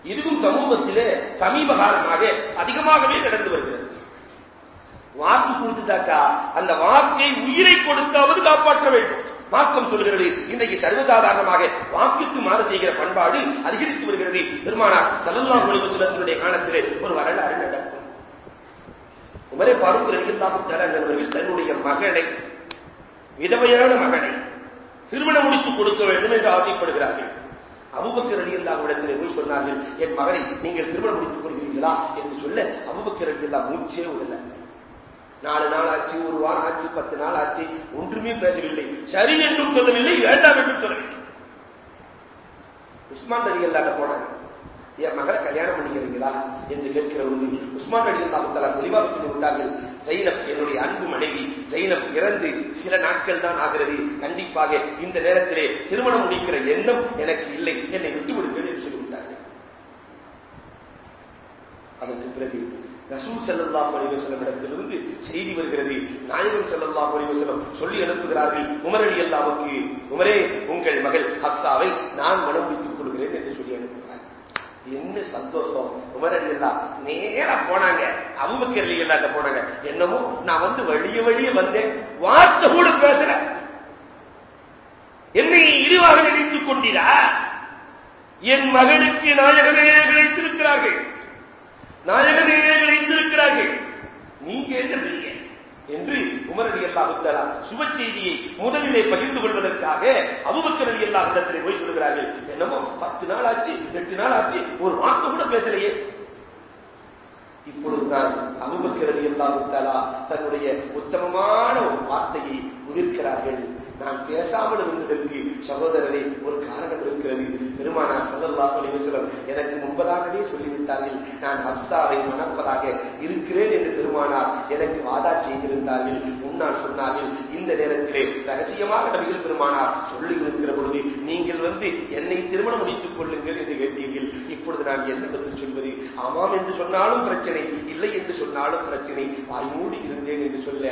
இதுவும் சமூகத்திலே சமீப காலமாக அதிகமாகவே நடந்து வருகிறது. வாக்கு கொடுத்துட்டாக்கா அந்த வாக்கை உயிரை கொடுத்தாவது காப்பாற்ற வேண்டும். மார்க்கம் சொல்கிறது இன்றைக்கு சர்வசாதாரணமாக வாக்குக்கு மாறு செய்கிற பண்பாடு அதிகரித்து வருகிறது. பெருமானார் சல்லல்லா ஒளிவு சிலத்தினுடைய காலத்திலே ஒரு வரலாறு நடக்கும். உமரே பாரூக் ரலியல்லாஹு தலைவர்கள் தன்னுடைய மகளை விதவையான மகனை திருமணம் முடித்து கொடுக்க வேண்டும் என்று ஆசைப்படுகிறார்கள். அபுபக்கர் அலி அல்லா இடத்திலே போய் சொன்னார்கள் என் மகளை நீங்கள் திருமணம் முடித்துக் கொள்கிறீர்களா? என்று சொல்ல அபுபக்கர் அலி அல்லா மூச்சே விடல. நாலு நாள் ஆச்சு ஒரு வாரம் ஆச்சு பத்து நாள் ஆச்சு ஒன்றுமே பேசவில்லை. சரி என்றும் சொல்லவில்லை வேண்டாம் என்றும் சொல்லவில்லை. உஸ்மான் அலி அல்லாட்ட போனாங்க. என் மகளை கல்யாணம் பண்ணிக்கிறீங்களா? என்று கேட்கிற பொழுது உஸ்மான் அலி அல்லா தெளிவாக சொல்லி விட்டார்கள் சைனப் என்னுடைய அன்பு மனைவி சைனப் இறந்து சில நாட்கள் தான் ஆகிறது. கண்டிப்பாக இந்த நேரத்திலே திருமணம் முடிக்கிற எண்ணம் எனக்கு இல்லை. என்னை விட்டுவிடுங்கள் என்று சொல்லிவிட்டார்கள் அதற்கு பிறகு ரசூல் செல்லல்லா அலைஹி இடத்திலிருந்து செய்தி வருகிறது. நாயகம் செல்லல்லா அலைஹி சொல்லி அனுப்புகிறார்கள் உமர் அலி அல்லாவுக்கு உமரே உங்கள் மகள் ஹப்சாவை நான் மனம் வைத்துக் கொள்கிறேன் என்று சொல்லி அனுப்புகிறார். என்ன சந்தோஷம். உமர் அலி அல்லா நேரா போனாங்க. அபுபக்கர் அலி அல்லாட்ட போனாங்க. என்னமோ நான் வந்து வழிய வழிய வந்தேன். வார்த்தை கூட பேசுறேன் என்னை இழிவாக நினைத்துக் கொண்டீரா? என் மகளுக்கு நாயகமே கிடைத்திருக்கிறார்கள் நாயகமே இருந்திருக்கிறார்கள் நீங்க என்ன என்று உமர் அலி அல்லாஹுத்தாலா சுப செய்தியை முதலிலே பகிர்ந்து கொள்வதற்காக அபுபக்கர் அலி அல்லாஹ் இடத்திலே போய் சொல்கிறார்கள் என்னமோ பத்து நாள் ஆச்சு எட்டு நாள் ஆச்சு ஒரு வார்த்தை கூட பேசலையே. இப்பொழுதுதான் அபுபக்கர் அலி அல்லாஹுத்தாலா தன்னுடைய உத்தமமான ஒரு வார்த்தையை உதிர்க்கிறார்கள். நான் பேசாமல் இருந்ததற்கு சகோதரரே ஒரு காரணம் இருக்கிறது. பெருமானார் சல்லல்லாஹு அலைஹி எனக்கு முன்பதாகவே சொல்லிவிட்டார்கள். நான் ஹப்சாவை மணப்பதாக இருக்கிறேன் என்று பெருமானார் எனக்கு வாதா செய்திருந்தார்கள். முன்னால் சொன்னார்கள் இந்த நேரத்திலே ரகசியமாக நபிகள் பெருமானார் சொல்லி இருக்கிற பொழுது நீங்கள் வந்து என்னை திருமணம் முடித்துக் கொள்ளுங்கள் என்று கேட்டீர்கள். இப்பொழுது நான் என்ன பதில் சொல்வது? ஆமாம் என்று சொன்னாலும் பிரச்சனை இல்லை என்று சொன்னாலும் பிரச்சனை. வாய் மூடி இருந்தேன் என்று சொல்ல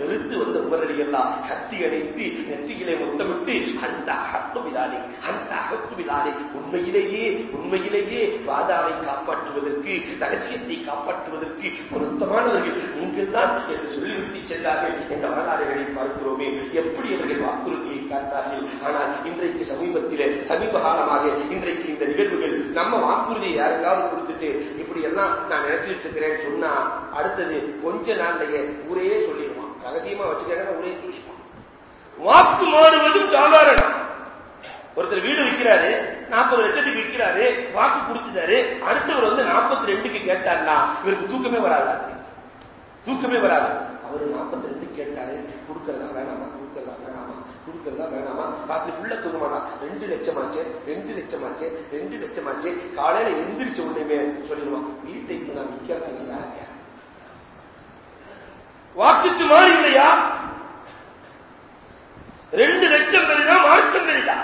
வெறுத்து வந்த உமரடி எல்லாம் கத்தி அணைத்து நெற்றியிலே முத்தமிட்டு அந்த அகத்து விதானே அந்த அகத்து விதானே உண்மையிலேயே உண்மையிலேயே வாதாவை காப்பாற்றுவதற்கு ரகசியத்தை காப்பாற்றுவதற்கு பொருத்தமானவர்கள் நீங்கள் தான் என்று சொல்லிவிட்டு சென்றார்கள் என்ற வரலாறுகளை பார்க்கிறோமே எப்படி அவர்கள் வாக்குறுதியை காத்தார்கள்? ஆனால் இன்றைக்கு சமீபத்திலே சமீப காலமாக இன்றைக்கு இந்த நிகழ்வுகள் நம்ம வாக்குறுதியை யாருக்காவது கொடுத்துட்டு இப்படி எல்லாம் நான் நினைச்சிட்டு இருக்கிறேன்னு சொன்னா அடுத்தது கொஞ்ச நாள்லயே ஊரே சொல்லிடுவான். ரகசியமா வச்சுக்கிறேன் ஊரே சொல்லிடுவான். வாக்கு மாறுவதும் சாதாரணம். ஒருத்தர் வீடு விற்கிறாரு நாற்பது லட்சத்துக்கு விற்கிறாரு வாக்கு கொடுத்துட்டாரு அடுத்தவர் வந்து நாற்பத்தி ரெண்டுக்கு கேட்டார்னா இவருக்கு தூக்கமே வராது. தூக்கமே வராது. அவர் நாற்பத்தி ரெண்டு கேட்டாரு கொடுக்கறதா வேணாமா? கொடுக்கறதா வேணாமா? கொடுக்கறதா வேணாமா? ராத்திரி ஃபுல்லா தூங்கமாடா? ரெண்டு லட்சமாச்சே ரெண்டு லட்சமாச்சே ரெண்டு லட்சமாச்சே. காலையில எந்திரிச்ச உடனே சொல்லிடுவான் வீட்டை நான் விற்கிறதா வாக்குக்கு மாறி இல்லையா? ரெண்டு லட்சம் பெரிதா மார்க்கம் பெரிதா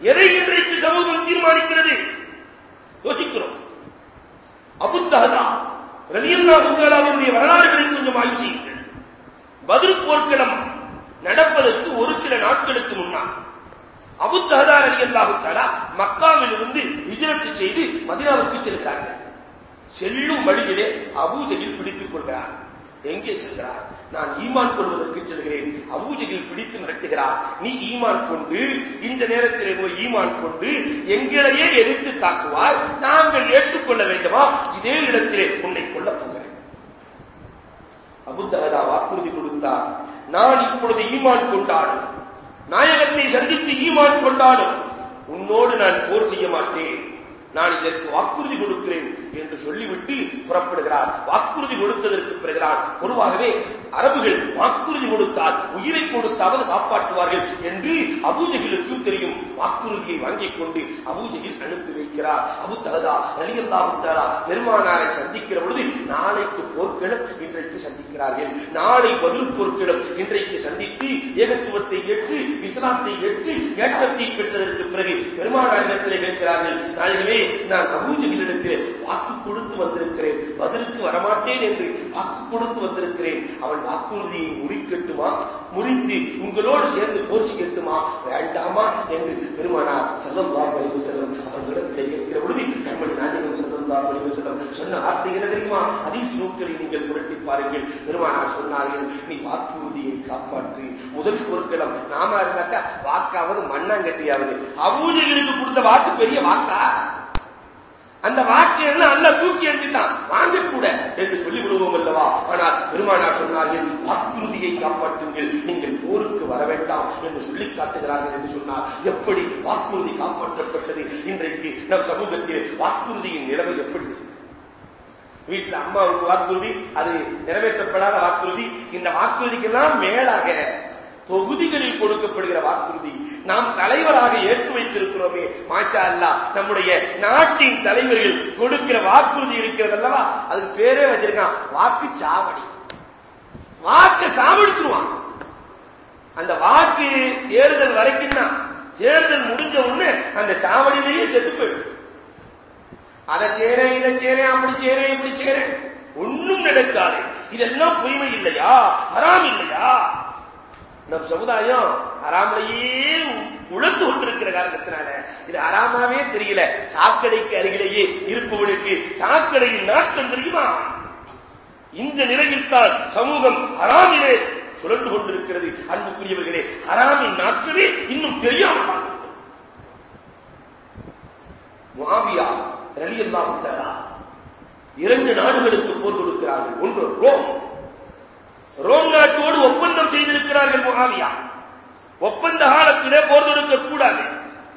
எதை இன்றைக்கு சமூகம் தீர்மானிக்கிறது? யோசிக்கிறோம். அபுத்தகதா ரலியல்லா புத்தாலாவுடைய வரலாறுகளை கொஞ்சம் ஆய்வு செய்யுங்கள். பதில் போர்க்களம் நடப்பதற்கு ஒரு சில நாட்களுக்கு முன்னால் அபுத்தகதா ரலியல்லாஹு தஆலா மக்காவிலிருந்து விஜயத்து செய்து மதினாவுக்கு செல்கிறார்கள். செல்லும் வழியிலே அபூஜையில் பிடித்துக் கொள்கிறார். எங்கே செல்கிறார்? நான் ஈமான் கொள்வதற்கு செல்கிறேன். அபூஜையில் பிடித்து மிரட்டுகிறார். நீ ஈமான் கொண்டு இந்த நேரத்திலே போய் ஈமான் கொண்டு எங்களையே எதிர்த்து தாக்குவார் நாங்கள் ஏற்றுக்கொள்ள வேண்டுமா? இதே இடத்திலே உன்னை கொல்லப் போகிறேன். அபுத்தகதா வாக்குறுதி கொடுத்தார். நான் இப்பொழுது ஈமான் கொண்டாடும். நாயகத்தை சந்தித்து ஈமான் கொண்டாடும். உன்னோடு நான் போர் செய்ய மாட்டேன். நான் இதற்கு வாக்குறுதி கொடுக்கிறேன் என்று சொல்லிவிட்டு புறப்படுகிறார். வாக்குறுதி கொடுத்ததற்கு பிறகுதான் பொதுவாகவே அரபுகள் வாக்குறுதி கொடுத்தால் உயிரை கொடுத்தாவது காப்பாற்றுவார்கள் என்று அபூஜகிலுக்கும் தெரியும். வாக்குறுதியை வாங்கிக் கொண்டு அபூஜகில் அனுப்பி வைக்கிறார் அபு தகதா நலியல்லா பெருமானாரை சந்திக்கிற பொழுது நாளைக்கு போர்க்களம் இன்றைக்கு சந்திக்கிறார்கள். நாளை பதில் போர்க்களம் இன்றைக்கு சந்தித்து ஏகத்துவத்தை ஏற்று இஸ்லாத்தை ஏற்று ஏற்றத்தை பெற்றதற்கு பிறகு பெருமானாரிடத்திலே கேட்கிறார்கள் நாயகமே நான் அபூஜகிலிடத்தில் வாக்கு கொடுத்து வந்திருக்கிறேன். பதிலுக்கு வரமாட்டேன் என்று வாக்கு கொடுத்து வந்திருக்கிறேன். அவன் வாக்குறுதியை முறிக்கட்டுமா? முறிந்து உங்களோடு சேர்ந்து போர் செய்யட்டுமா? வேண்டாமா? என்று பெருமானார் செல்லம் வலிவு செல்லும் அவர்களிடத்தில் இருக்கிற பொழுது கண்மணி நாயகம் செல்லம் சொன்ன வார்த்தை என்ன தெரியுமா அதீஸ் நீங்கள் புரட்டி பாருங்கள் பெருமானார் சொன்னார்கள் நீ வாக்குறுதியை காப்பாற்று முதல் பொருட்களம் நாம இருந்தாக்கா வாக்காவது மண்ணாங்கட்டியாவது அவங்களுக்கு கொடுத்த வாக்கு பெரிய வாக்கா அந்த வாக்கு என்ன அல்ல தூக்கி எறிஞ்சிட்டான். வாங்கக்கூட என்று சொல்லி விடுவோம் அல்லவா? ஆனால் பெருமானார் சொன்னார்கள் வாக்குறுதியை காப்பாற்றுங்கள். நீங்கள் போருக்கு வர வேண்டாம் என்று சொல்லி காட்டுகிறார்கள் என்று சொன்னார். எப்படி வாக்குறுதி காப்பாற்றப்பட்டது? இன்றைக்கு நம் சமூகத்தில் வாக்குறுதியின் நிலைமை எப்படி? வீட்டில் அம்மாவுக்கு வாக்குறுதி அது நிறைவேற்றப்படாத வாக்குறுதி. இந்த வாக்குறுதிக்கெல்லாம் மேலாக தொகுதிகளில் கொடுக்கப்படுகிற வாக்குறுதி நாம் தலைவராக ஏற்று வைத்திருக்கிறோமே. மாஷா அல்லா நம்முடைய நாட்டின் தலைவர்கள் கொடுக்கிற வாக்குறுதி இருக்கிறது அல்லவா? அதுக்கு பேரே வச்சிருக்கான் வாக்கு சாவடி. வாக்கு சாவடிச்சிருவான். அந்த வாக்கு தேர்தல் வரைக்கும் தான் தேர்தல் முடிஞ்ச உடனே அந்த சாவடியிலேயே செத்து போயிடும். அதை சேரேன் இதை சேரேன் அப்படி சேரேன் இப்படி சேரேன் ஒன்னும் நடக்காது. இதெல்லாம் பொய்மை இல்லையா? வராம இல்லையா? நம் சமுதாயம் அறாமலையே உழந்து கொண்டிருக்கிற காரணத்தினால இது அறாமாவே தெரியல. சாக்கடைக்கு அருகிலேயே இருப்பவனுக்கு சாக்கடையில் நாட்டம் தெரியுமா? இந்த நிலையில் தான் சமூகம் அறாமிலே சுழன்று கொண்டிருக்கிறது. அன்புக்குரியவர்களே அறாமின் நாற்றமே இன்னும் தெரியாமல் மாவியா ரலியல்லாஹு தஆலா இரண்டு நாடுகளுக்கு போர் கொடுக்கிறார்கள் ஒன்று ரோம் ரோம் நாட்டோடு ஒப்பந்தம் செய்திருக்கிறார்கள் முகாவியா ஒப்பந்த காலத்திலே போர் தொடுக்க கூடாது.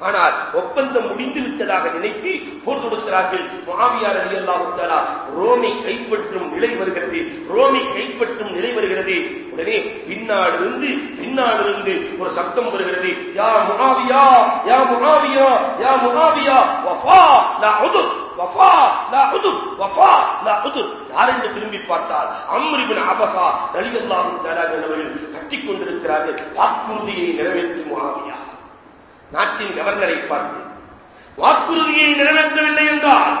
ஆனால் ஒப்பந்தம் முடிந்து விட்டதாக நினைத்து போர் தொடுக்கிறார்கள் மாவியார் அலி அல்லாஹுத்தாலா ரோமை கைப்பற்றும் நிலை வருகிறது. ரோமை கைப்பற்றும் நிலை வருகிறது. உடனே பின்னாடிருந்து இருந்து இருந்து ஒரு சத்தம் வருகிறது. யா முகாவியா யா முகாவியா யா முகாவியா வஃபா லா உதுர் வஃபா லா உதுர் வஃபா லா உதுர். யார் என்று திரும்பி பார்த்தால் அம்ரிபின் அபசா ரலியல்லாஹு தஆலா அவர்கள் கட்டிக் கொண்டிருக்கிறார்கள். வாக்குறுதியை நிறைவேற்றும் முகாவியா நாட்டின் கவர்னரை பார்த்து வாக்குறுதியை நிறைவேற்றவில்லை என்றால்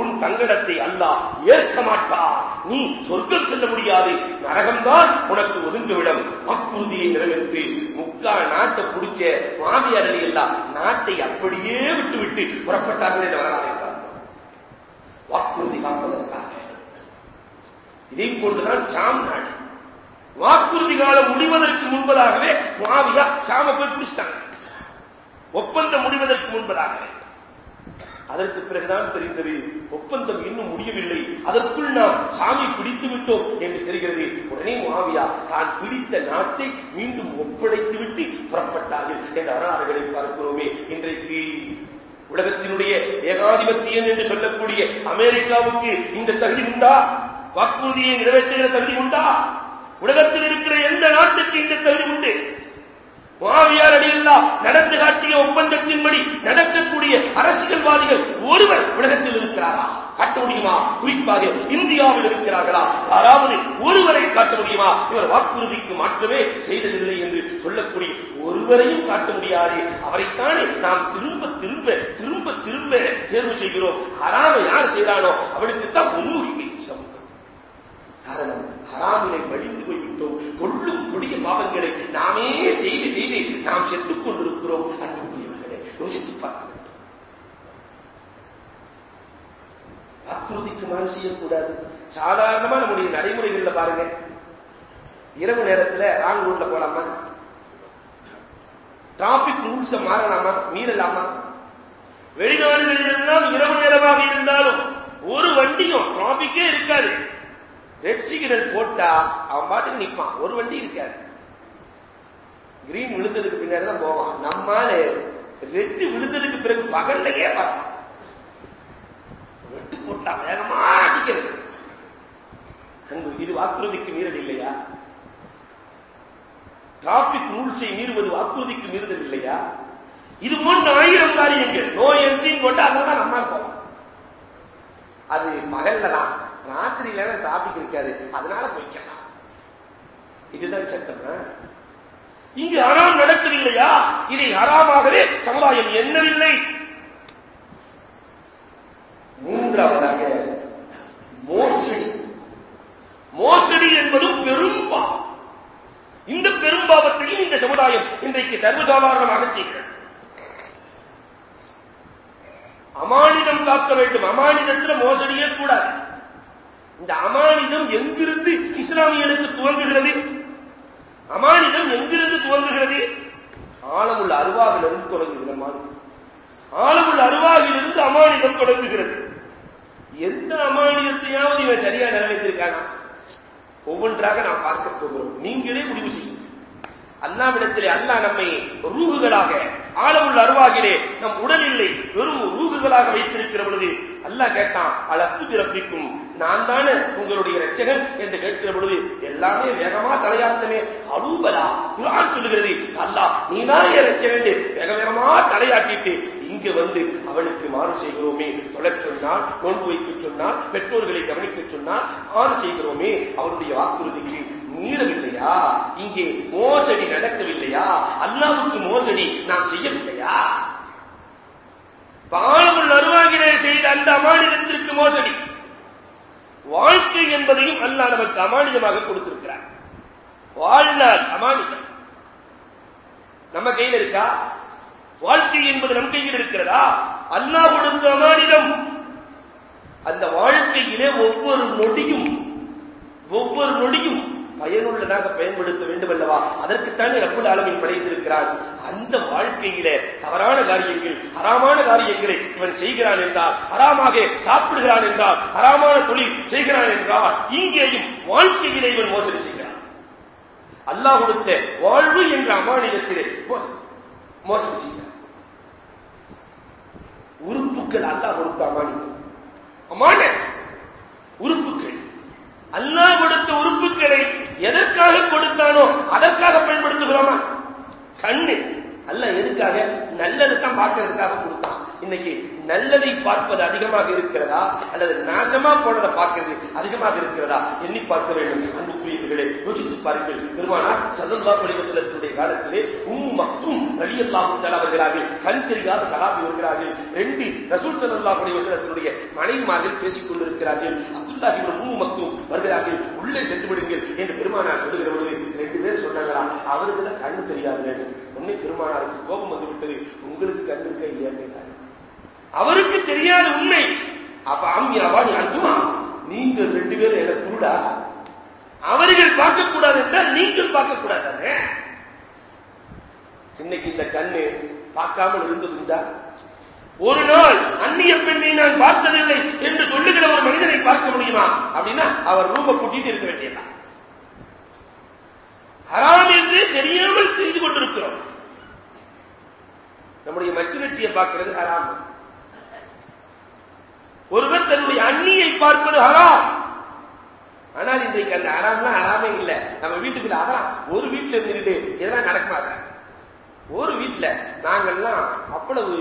உன் தங்கடத்தை அல்லாஹ் ஏற்க மாட்டார் நீ சொர்க்கம் செல்ல முடியாது. நரகம்தான் உனக்கு ஒதுங்குவிடம். வாக்குறுதியை நிறைவேற்றி. முக்கால் நாட்டை பிடிச்ச மாமியார் எல்லாம் நாட்டை அப்படியே விட்டுவிட்டு புறப்பட்டார்கள் என்று வரலாறு வாக்குறுதி காப்பதற்காக இதை போன்றுதான் சாம் நாடு. வாக்குறுதி காலம் முடிவதற்கு முன்பதாகவே மாவியா சாம போய் பிடிச்சிட்டாங்க ஒப்பந்தம் முடிவதற்கு முன்பதாகவே. அதற்கு பிறகுதான் தெரிந்தது ஒப்பந்தம் இன்னும் முடியவில்லை. அதற்குள் நாம் சாமி பிடித்து விட்டோம் என்று தெரிகிறது. உடனே மாவியா தான் பிடித்த நாட்டை மீண்டும் ஒப்படைத்து விட்டு புறப்பட்டார்கள் என்ற வரலாறுகளை பார்க்கிறோமே. இன்றைக்கு உலகத்தினுடைய ஏகாதிபத்தியம் என்று சொல்லக்கூடிய அமெரிக்காவுக்கு இந்த தகுதி உண்டா? வாக்குறுதியை நிறைவேற்றுகிற தகுதி உண்டா? உலகத்தில் இருக்கிற எந்த நாட்டுக்கு இந்த தகுதி உண்டு? மாவியார் அடியெல்லாம் நடந்து காட்டிய ஒப்பந்தத்தின்படி நடக்கக்கூடிய அரசியல்வாதிகள் ஒருவர் உலகத்தில் இருக்கிறாரா? காட்ட முடியுமா? குறிப்பாக இந்தியாவில் இருக்கிறார்களா? யாராவது ஒருவரை காட்ட முடியுமா? இவர் வாக்குறுதிக்கு மாற்றமே செய்ததில்லை என்று சொல்லக்கூடிய ஒருவரையும் காட்ட முடியாது. அவரைத்தானே நாம் திரும்ப திரும்ப திரும்ப திரும்ப தேர்வு செய்கிறோம். ஹராம யார் செய்கிறானோ அவனுக்குத்தான் முன்னுரிமை காரணம் ஹராமினை மடிந்து போய்விட்டோம். கொள்ளும் கொடிய பாவங்களை நாமே செய்து செய்து நாம் செத்துக் கொண்டிருக்கிறோம். அன்புக்குரியவர்களே யோசித்து பார்க்க வேண்டும் வாக்குறுதிக்கு மாறு செய்யக்கூடாது. சாதாரணமா நம்முடைய நடைமுறைகள்ல பாருங்க. இரவு நேரத்துல ராங் ரூட்ல போலாமா? டிராபிக் ரூல்ஸ் மாறலாமா? மீறலாமா? வெளிநாடுகளில் எல்லாம் இரவு நேரமாக இருந்தாலும் ஒரு வண்டியும் டிராபிக்கே இருக்காது. ரெட் சிக்னல் போட்டா அவன் பாட்டுக்கு நிற்பான் ஒரு வண்டி இருக்காது. கிரீன் விழுந்ததுக்கு பின்னாடி தான் போவான். நம்மால ரெட்டு விழுந்ததுக்கு பிறகு பகல்லையே பார்ப்பான். ரெட்டு போட்டா வேகமா அடிக்கிறது. அன்பு இது வாக்குறுதிக்கு மீறல் இல்லையா? டிராபிக் ரூல்ஸை மீறுவது வாக்குறுதிக்கு மீறுதல் இல்லையா? இது போன்ற ஆயிரம் காரியங்கள் நோய் என்ட்ரியும் கொண்டு அதெல்லாம் நம்ம இருக்கோம் அது பகல்ல தான் ராத்திரியில டிராபிக் இருக்காது அதனால போய்க்கலாம். இதுதான் சட்டம் இங்கு ஹராம் நடக்கவில்லையா? இதை ஹராமாகவே சமுதாயம் என்னவில்லை மூன்றாவதாக மோசடி. மோசடி என்பதும் பெரும்பாவம் இந்த பெரும்பாவத்தையும் இந்த சமுதாயம் இன்றைக்கு சர்வசாதாரணமாக செய்கிறது. அமானிதம் காக்க வேண்டும். அமானிதத்தில் மோசடியே கூடாது. இந்த அமானிதம் எங்கிருந்து இஸ்லாமியனுக்கு துவங்குகிறது? அமானிதம் எங்கிருந்து துவங்குகிறது? ஆழமுள்ள அருவாவிலிருந்து தொடங்குகிறது அமானிதம். ஆழமுள்ள அருவாவிலிருந்து அமானிதம் தொடங்குகிறது. எந்த அமானியத்தையாவது இவன் சரியா நிறைவேற்றிருக்கானா ஒவ்வொன்றாக நாம் பார்க்க போகிறோம். நீங்களே முடிவு செய்யும் அல்லாவிடத்திலே அல்லாஹ் நம்மை ரூகுகளாக ஆழமுள்ள அருவாகிலே நம் உடல் இல்லை வெறும் ரூகுகளாக வைத்திருக்கிற பொழுது அல்லாஹ் கேட்டான் அலஸ்து பிறப்பிக்கும் நான் தானே உங்களுடைய ரச்சகன் என்று கேட்கிற பொழுது எல்லாமே வேகமா தலையாட்டமே. அலூபலா குரான் சொல்லுகிறது அல்லாஹ் நீதான் என் ரச்சகன் வேக வேகமா தலையாட்டிட்டு இங்கு வந்து அவனுக்கு மாறு செய்கிறோமே தொழச் சொன்னால் நோன்பு வைக்க சொன்னால் பெற்றோர்களை கவனிக்க சொன்னால் மாறு செய்கிறோமே அவருடைய வாக்குறுதிக்கு மீறவில்லையா? இங்கே மோசடி நடக்கவில்லையா? அல்லாவுக்கு மோசடி நாம் செய்யவில்லையா? பாலமுள் அருவாகிலே செய்த அந்த அமானிதத்திற்கு மோசடி. வாழ்க்கை என்பதையும் அல்லா நமக்கு அமானிதமாக கொடுத்திருக்கிறார். வாழ்நாள் அமானிதம். நம்ம கையில் இருக்கா? வாழ்க்கை என்பது நம் கையில் இருக்கிறதா? அல்லாஹ் கொடுத்த அமானிதம். அந்த வாழ்க்கையிலே ஒவ்வொரு நொடியும் ஒவ்வொரு நொடியும் பயனுள்ளதாக பயன்படுத்த வேண்டும் அல்லவா அதற்குத்தானே ரப்புல் ஆலமின் படைத்திருக்கிறான் அந்த வாழ்க்கையில தவறான காரியங்கள் அறாமான காரியங்களை இவன் செய்கிறான் என்றால் அறாமாக சாப்பிடுகிறான் என்றால் அறாமான தொழில் செய்கிறான் என்றால் இங்கேயும் வாழ்க்கையிலே இவன் மோசடி செய்கிறான். அல்லாஹ் கொடுத்த வாழ்வு என்ற அமானிடத்திலே மோசடி உறுப்புகள் அல்லாஹ் கொடுத்த அமானிதம். உறுப்புகள். அல்லாஹ் கொடுத்த உறுப்புகளை எதற்காக கொடுத்தானோ அதற்காக பயன்படுத்துகிறோமா? கண்ணு. அல்ல எதுக்காக? நல்லதை தான் பார்க்கறதுக்காக கொடுத்தான். இன்னைக்கு நல்லதை பார்ப்பது அதிகமாக இருக்கிறதா? அல்லது நாசமா போனதை பார்க்கிறது அதிகமாக இருக்கிறதா? எண்ணி பார்க்க வேண்டும். அன்புக்குரியவர்களே யோசித்து பாருங்கள். பெருமானா சல்லல்லா செல்லத்துடைய காலத்திலே உம் மக்கும் ரலியல்லாஹு தஆலா வருகிறார்கள் கண் தெரியாத சகாபி வருகிறார்கள் ரெண்டு ரசூல் ஸல்லல்லாஹு அலைஹி வஸல்லத்துடைய மனைவிமார்கள் பேசிக் கொண்டிருக்கிறார்கள். அப்துல்லாஹி இப்னு உம் மக்கும் வருகிறார்கள் உள்ளே சென்று விடுங்கள் என்று பெருமானார் சொல்லுகிற பொழுது ரெண்டு பேர் சொன்னாங்களா அவருக்கு கண்ணு தெரியாது. உன்னை பெருமானாருக்கு கோபம் வந்துவிட்டது உங்களுக்கு கண் இருக்க இல்லையா அவருக்கு தெரியாத உண்மை. அப்ப ஆமியாவா நீ அந்துமா நீங்கள் ரெண்டு பேரும் என்ன குருடா அவர்கள் பார்க்கக்கூடாது என்றால் நீங்கள் பார்க்கக்கூடாது இன்னைக்கு இந்த கண்ணு பார்க்காமல் இருந்ததுண்டா? ஒரு நாள் அந்நிய பெண்ணை நான் பார்த்ததில்லை என்று சொல்லுகிற ஒரு மனிதனை பார்க்க முடியுமா? அப்படின்னா அவர் ரூம கூட்டிட்டு இருக்க வேண்டியதான் ஹராம் என்று தெரியாமல் செய்து கொண்டிருக்கிறோம். நம்முடைய மச்சினச்சியை பார்க்கிறது ஹராம். ஒருவர் தன்னுடைய அந்நியை பார்ப்பது ஹராம். ஆனால் இன்றைக்கு அந்த அறாம்னா அறாமே இல்லை. நம்ம வீட்டுக்குள்ள அதான் ஒரு வீட்டுல இருந்துட்டு இதெல்லாம் நடக்குமா சார்? ஒரு வீட்டுல நாங்கள்லாம் அவ்வளவு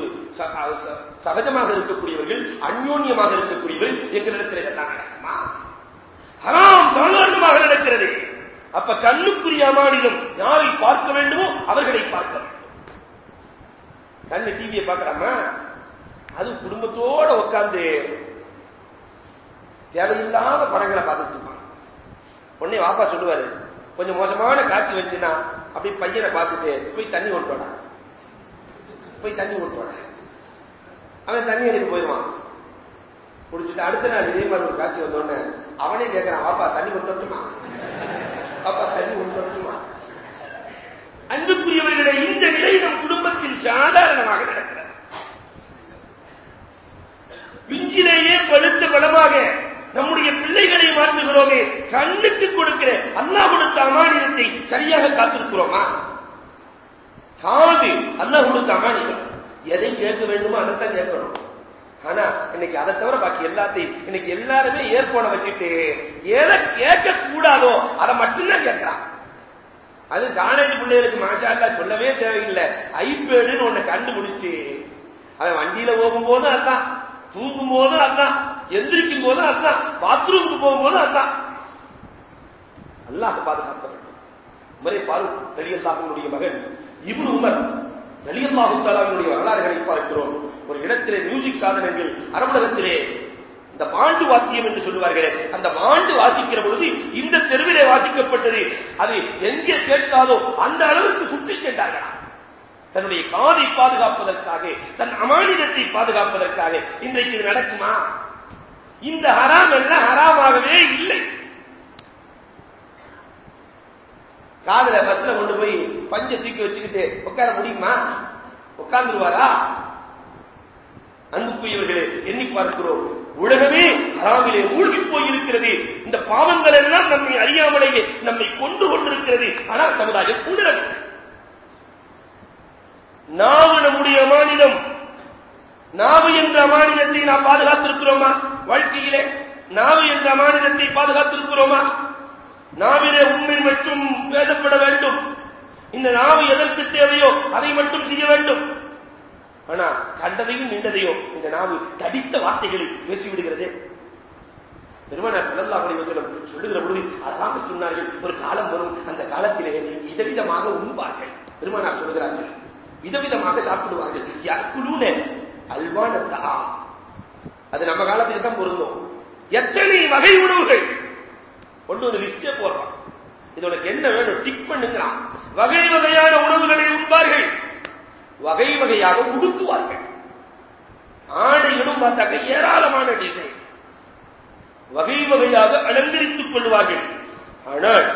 சகஜமாக இருக்கக்கூடியவர்கள் அந்யோன்யமாக இருக்கக்கூடியவர்கள் எங்களிடத்தில் இதெல்லாம் நடக்குமா? ஹராம் சாதாரணமாக நடக்கிறது. அப்ப கண்ணுக்குரிய அமானிதம் யாரை பார்க்க வேண்டுமோ அவர்களை பார்க்க வேண்டும். கண்ணு டிவியை பார்க்கலாமா? அது குடும்பத்தோட உட்கார்ந்து தேவையில்லாத படங்களை பார்த்துட்டு உடனே வாப்பா சொல்லுவாரு கொஞ்சம் மோசமான காட்சி வந்துச்சுன்னா அப்படி பையனை பார்த்துட்டு போய் தண்ணி கொண்டு போய் தண்ணி கொண்டு அவன் தண்ணி எடுத்து போயிடுவான். குடிச்சுட்டு அடுத்த நாள் இதே மாதிரி ஒரு காட்சி வந்தோடனே அவனே கேட்கிறான் வாப்பா தண்ணி கொண்டு வரட்டுமா? பாப்பா தண்ணி கொண்டு வரட்டுமா? அன்புக்குரியவர்களை இந்த நிலை எது வேண்டுமோ அதைத்தான் கேட்கணும். ஆனா இன்னைக்கு அதை தவிர பாக்கி எல்லாத்தையும் இன்னைக்கு எல்லாருமே ஏற்போன வச்சுட்டு எதை கேட்க கூடாதோ அதை மட்டும்தான் கேட்கிறான். அது காலேஜ் பிள்ளைகளுக்கு மாஷால்லா சொல்லவே தேவையில்லை. ஐபேடுன்னு ஒண்ணு கண்டுபிடிச்சு அவன் வண்டியில போகும்போதும் அதான் தூங்கும் போதும் அதான் எந்திரிக்கும் போதும் அதான் பாத்ரூமுக்கு போகும்போதும் அதான். அல்லாஹ் பாதுகாக்க வேண்டும். உமரே பாரு நலி மகன் இவரு உமர். நலி அல்லாஹு வரலாறுகளை பார்க்கிறோம். ஒரு இடத்திலே மியூசிக் சாதனங்கள் அரபுலகத்திலே இந்த பாண்டு வாத்தியம் என்று சொல்லுவார்களே அந்த பாண்டு வாசிக்கிற பொழுது இந்த தெருவிலே வாசிக்கப்பட்டது. அது எங்கே கேட்காதோ அந்த அளவுக்கு சுற்றி சென்றார்களா தன்னுடைய காதை பாதுகாப்பதற்காக தன் அமானிதத்தை பாதுகாப்பதற்காக இன்றைக்கு இது நடக்குமா? இந்த ஹராம் எல்லாம் ஹராமாகவே இல்லை. காதல பஸ்ல கொண்டு போய் பஞ்ச தூக்கி வச்சுக்கிட்டு உட்கார முடியுமா? உட்கார்ந்துருவாரா? அன்புக்குரியவர்களே எண்ணி பார்க்கிறோம். உலகமே ஹராமிலே மூழ்கி போயிருக்கிறது. இந்த பாவங்கள் எல்லாம் நம்மை அறியாமலேயே நம்மை கொண்டு கொண்டிருக்கிறது. ஆனால் சமுதாயம் உணரவில்லை நாவு நம்முடைய அமானிதம் நாவு என்ற அமானிதத்தை நாம் பாதுகாத்திருக்கிறோமா? வாழ்க்கையிலே நாவு என்ற அமானிதத்தை பாதுகாத்திருக்கிறோமா? நாவிலே உண்மை மட்டும் பேசப்பட வேண்டும். இந்த நாவு எதற்கு தேவையோ அதை மட்டும் செய்ய வேண்டும். ஆனா கண்டதையும் நின்றதையோ இந்த நாவு தடித்த வார்த்தைகளை பேசிவிடுகிறது. பெருமானார் சல்லல்லா அலைஹி வஸல்லம் சொல்லுகிற பொழுது அழகாக சொன்னார்கள் ஒரு காலம் வரும் அந்த காலத்திலே விதவிதமாக உண்பார்கள். பெருமானார் சொல்லுகிறார்கள் விதவிதமாக சாப்பிடுவார்கள். அல்வான தா அது நம்ம காலத்துக்கு தான் பொருந்தும். எத்தனை வகை உணவுகள்? கொண்டு வந்து லிஸ்டே போடுறான். இது உனக்கு என்ன வேணும்? டிக் பண்ணுங்கிறான். வகை வகையான உணவுகளை உண்பார்கள். வகை வகையாக உடுத்துவார்கள் ஆடைகளும் பார்த்தாக்க ஏராளமான டிசைன் வகை வகையாக அலங்கரித்துக் கொள்வார்கள். ஆனால்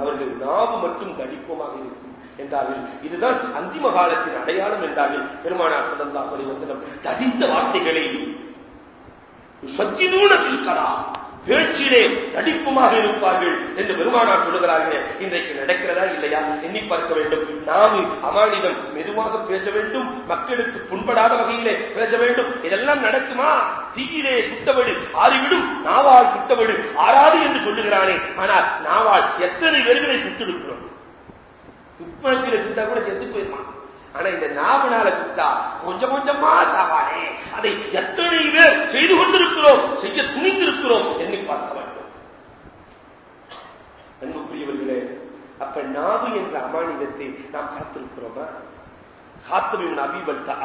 அவர்கள் நாவு மட்டும் கடிப்பமாக இருக்கும் என்றார்கள். இதுதான் அந்திம காலத்தின் அடையாளம் என்றார்கள் பெருமானார் சதந்தா பரிவசனம் தடித்த வார்த்தைகளை சத்தினூன கலாம் பேச்சிலே தடிப்புமாக இருப்பார்கள் என்று பெருமானார் சொல்லுகிறார்கள் இன்றைக்கு நடக்கிறதா இல்லையா? எண்ணி பார்க்க வேண்டும். நாம் அமானிதம் மெதுவாக பேச வேண்டும். மக்களுக்கு புண்படாத வகையிலே பேச வேண்டும். இதெல்லாம் நடக்குமா? தீயிலே சுட்டவடு ஆறிவிடும். நாவால் சுட்டவடு ஆறாது என்று சொல்லுகிறானே. ஆனால் நாவால் எத்தனை பேர்களை சுட்டிருக்கிறோம்? துப்பாக்கியில சுட்டா கூட செத்து போயிருவான் ஆனா இந்த நாவனால சுத்தா கொஞ்சம் கொஞ்சமா சாவானே. அதை எத்தனை பேர் செய்து கொண்டிருக்கிறோம் செய்ய துணிந்திருக்கிறோம் எண்ணி பார்க்க வேண்டும். அன்புக்குரியவர்களே அப்ப நாவு என்ற அமானிதத்தை நாம் காத்திருக்கிறோமா? காத்தமின் அபிபல்தா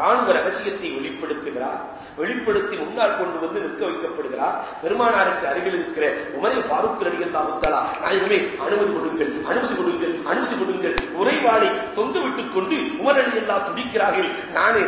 ராணுவ ரகசியத்தை வெளிப்படுத்துகிறார். வெளிப்படுத்தி முன்னால் கொண்டு வந்து நிற்க வைக்கப்படுகிறார். பெருமானாருக்கு அருகில் இருக்கிற உமரை பாரூக் ரடிகள் தாமுத்தலா நாயகமே அனுமதி கொடுங்கள் அனுமதி கொடுங்கள் அனுமதி கொடுங்கள். உரைவாளை தொங்க விட்டுக் கொண்டு உமர் எல்லாம் துடிக்கிறார்கள். நானே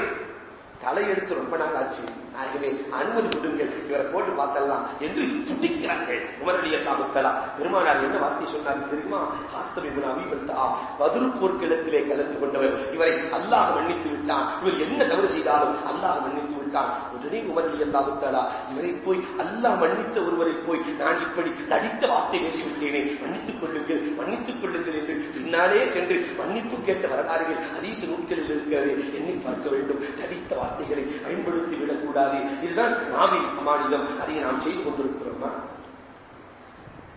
தலையெடுத்து ரொம்ப நாள் ஆச்சு ஆகவே அனுமதி கொடுங்கள். இவரை போட்டு பார்த்தலாம் என்று துடிக்கிறார்கள் உமரடிய தாமுத்தலா பெருமானார் என்ன வார்த்தை சொன்னார் தெரியுமா? ஹாஸ்தமிபுன் அபிபல்தா பதிரு போர்க்களத்திலே கலந்து கொண்டவர். இவரை அல்லாஹ் மன்னித்து விட்டான். இவர் என்ன தவறு செய்தாலும் அல்லாஹ் மன்னித்து விட்டான் உடனே உமர் உமரடி அல்லாஹுத்தாலா இவரை போய் அல்லாஹ் மன்னித்த ஒருவரை போய் நான் இப்படி தடித்த வார்த்தை பேசிவிட்டேனே மன்னித்துக் கொள்ளுங்கள் மன்னித்துக் கொள்ளுங்கள் என்று பின்னாலே சென்று மன்னிப்பு கேட்ட வரலாறுகள் அதீச நூல்களில் இருக்கிறது எண்ணி பார்க்க வேண்டும். தடித்த வார்த்தைகளை பயன்படுத்தி விடக்கூடாது. இதுதான் நாவின் மாநிலம் அதை நாம் செய்து கொண்டிருக்கிறோமா?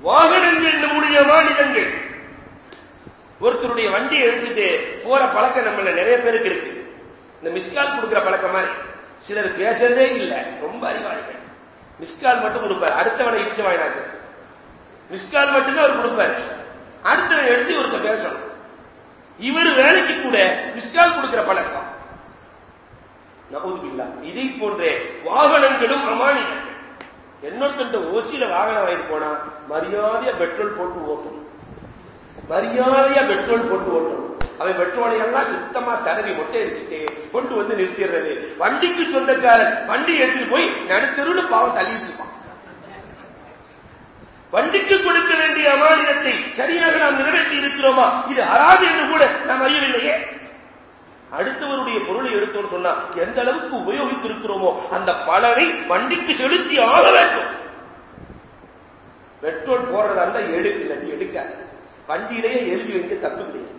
வாகனங்கள் நம்முடைய மாநிலங்கள். ஒருத்தருடைய வண்டியை எடுத்துட்டு போற பழக்கம் நம்மள நிறைய பேருக்கு இருக்கு. இந்த மிஸ்கால் கொடுக்கிற பழக்கம் மாதிரி. சிலர் பேசுறதே இல்லை. ரொம்ப அறிவாளிகள். மிஸ்கால் மட்டும் கொடுப்பார். அடுத்தவனை இடிச்ச வாயினாக்கு மிஸ்கால் மட்டும்தான் அவர் கொடுப்பார். அடுத்தவன் எழுதி ஒருத்த பேசணும். இவர் வேலைக்கு கூட மிஸ்கால் கொடுக்கிற பழக்கம். இதை போன்ற வாகனங்களும் அமானிதங்கள் என்னொருத்த ஓசியில வாகனம் வாங்கிட்டு போனா மரியாதையா பெட்ரோல் போட்டு ஓட்டும். மரியாதையா பெட்ரோல் போட்டு ஓட்டும். அவன் பெட்ரோலை எல்லாம் சுத்தமா தடவி மொட்டை அடிச்சுட்டு கொண்டு வந்து நிறுத்திடுறது. வண்டிக்கு சொந்தக்காரன். வண்டி எடுத்துட்டு போய் நடுத்தருன்னு பாவம் தள்ளிட்டு இருப்பான். வண்டிக்கு கொடுக்க வேண்டிய அமானிதத்தை சரியாக நாம் நிறைவேற்றி இருக்கிறோமா? இது ஹராம் என்று கூட நாம் அறியவில்லையே. அடுத்தவருடைய பொருளை எடுத்தோம்னு சொன்னா எந்த அளவுக்கு உபயோகித்து இருக்கிறோமோ அந்த பலனை வண்டிக்கு செலுத்தி ஆக வேண்டும். பெட்ரோல் போடுறதா இருந்தா எடு இல்லாட்டி எடுக்க வண்டியிலேயே எழுதி வைக்க தப்பு கிடையாது.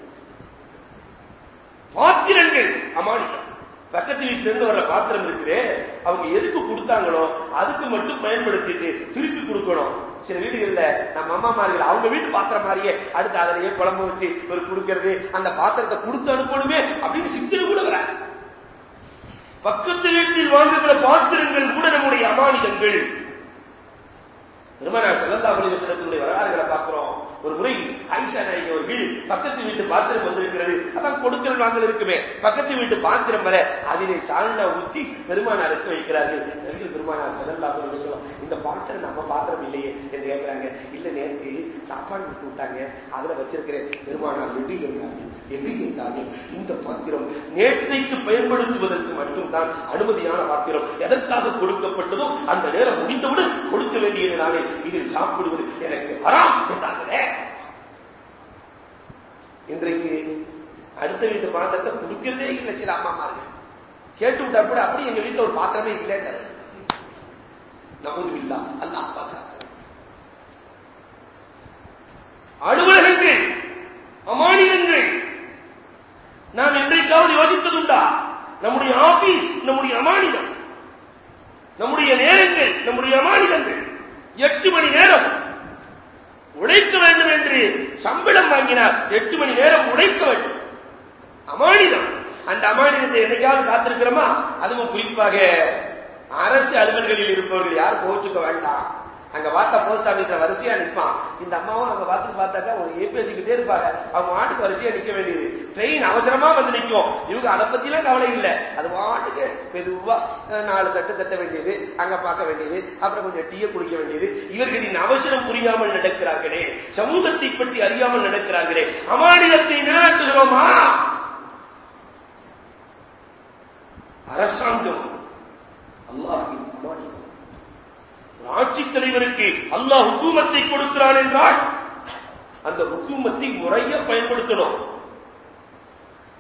பாத்திரங்கள். அமானிதம் பக்கத்து வீட்டுல இருந்து வர்ற பாத்திரம் இருக்குதே அவங்க எதுக்கு கொடுத்தாங்களோ அதுக்கு மட்டும் பயன்படுத்திட்டு திருப்பி கொடுக்கணும். சில வீடுகள்ல நம்ம அம்மா அம்மாமார்கள் அவங்க வீட்டு பாத்திரம் மாதிரியே அடுத்து அதிலேயே குழம்பு வச்சு ஒரு கொடுக்கறது அந்த பாத்திரத்தை கொடுத்து அனுப்பணுமே அப்படின்னு சிக்கல் கூட வர பக்கத்து வீட்டில் வாங்குகிற பாத்திரங்கள் கூட நம்முடைய அமானிதங்கள் பெருமனார் செல்லல்லா ஒளி வசனத்தினுடைய வரலாறுகளை பார்க்கிறோம். ஒரு முறை ஐஷா நாயகி வீடு பக்கத்து வீட்டு பாத்திரம் வந்திருக்கிறது. அதான் கொடுக்கல் வாங்கல் இருக்குமே. பக்கத்து வீட்டு பாத்திரம் வர அதிலே சால்னா ஊற்றி பெருமானாருக்கு வைக்கிறார்கள். நபிகள் பெருமானார் செல்லல்லா ஒளி இந்த பாத்திரம் நம்ம பாத்திரம் இல்லையே என்று கேட்கிறாங்க. இல்ல நேற்று சாப்பாடு கொடுத்து விட்டாங்க. அதுல வச்சிருக்கிறேன் பெருமானார் எடு என்றார்கள் எடு என்றார்கள் இந்த பாத்திரம் நேற்றைக்கு பயன்படுத்துவதற்கு மட்டும்தான் அனுமதியான பாத்திரம். எதற்காக கொடுக்கப்பட்டதோ அந்த நேரம் முடிந்தவுடன் கொடுக்க வேண்டியது நானே இதில் சாப்பிடுவது எனக்கு வராம் என்றார்களே. இன்றைக்கு அடுத்த வீட்டு பாத்திரத்தை கொடுக்கிறதே இல்லை சில அம்மாமார்கள். கேட்டு விட்டா கூட அப்படி எங்க வீட்டுல ஒரு பாத்திரமே இல்லைன்றது நமது இல்லா அல்லாஹ் நம்முடைய ஆபீஸ் நம்முடைய அமானிதம். நம்முடைய நேரங்கள் நம்முடைய அமானிதங்கள். எட்டு மணி நேரம் உழைக்க வேண்டும் என்று சம்பளம் வாங்கினார் எட்டு மணி நேரம் உழைக்க வேண்டும். அமானிதம். அந்த அமானிதத்தை என்னைக்காவது காத்திருக்கிறோமா? அதுவும் குறிப்பாக அரசு அலுவல்களில் இருப்பவர்கள் யாரும் கோச்சுக்க வேண்டாம். அங்க பார்த்தா போஸ்ட் ஆபீஸ்ல வரிசையா நிற்பான் இந்த அம்மாவும் அங்க பார்த்து பார்த்தாக்கா ஒரு ஏ இருப்பாங்க. அவங்க மாட்டுக்கு வரிசையா நிக்க வேண்டியது. ட்ரெயின் அவசரமா வந்து நிற்கும் இவங்க அதை பத்திலாம் கவலை இல்லை. அது மாட்டுக்கு மெதுவா நாலு தட்டு தட்ட வேண்டியது அங்க பார்க்க வேண்டியது அப்புறம் கொஞ்சம் டீய குடிக்க வேண்டியது. இவர்களின் அவசரம் புரியாமல் நடக்கிறார்களே. சமூகத்தை பற்றி அறியாமல் நடக்கிறார்களே. அமானிதத்தை நிலைநாட்டுகிறோமா? அரசாங்கம் அல்லாஹின் அமானியம் ஒரு ஆட்சித் தலைவருக்கு அல்லாஹ் ஹுக்கூமத்தை கொடுக்கிறான் என்றால் அந்த ஹுக்கூமத்தை முறைய பயன்படுத்தணும்.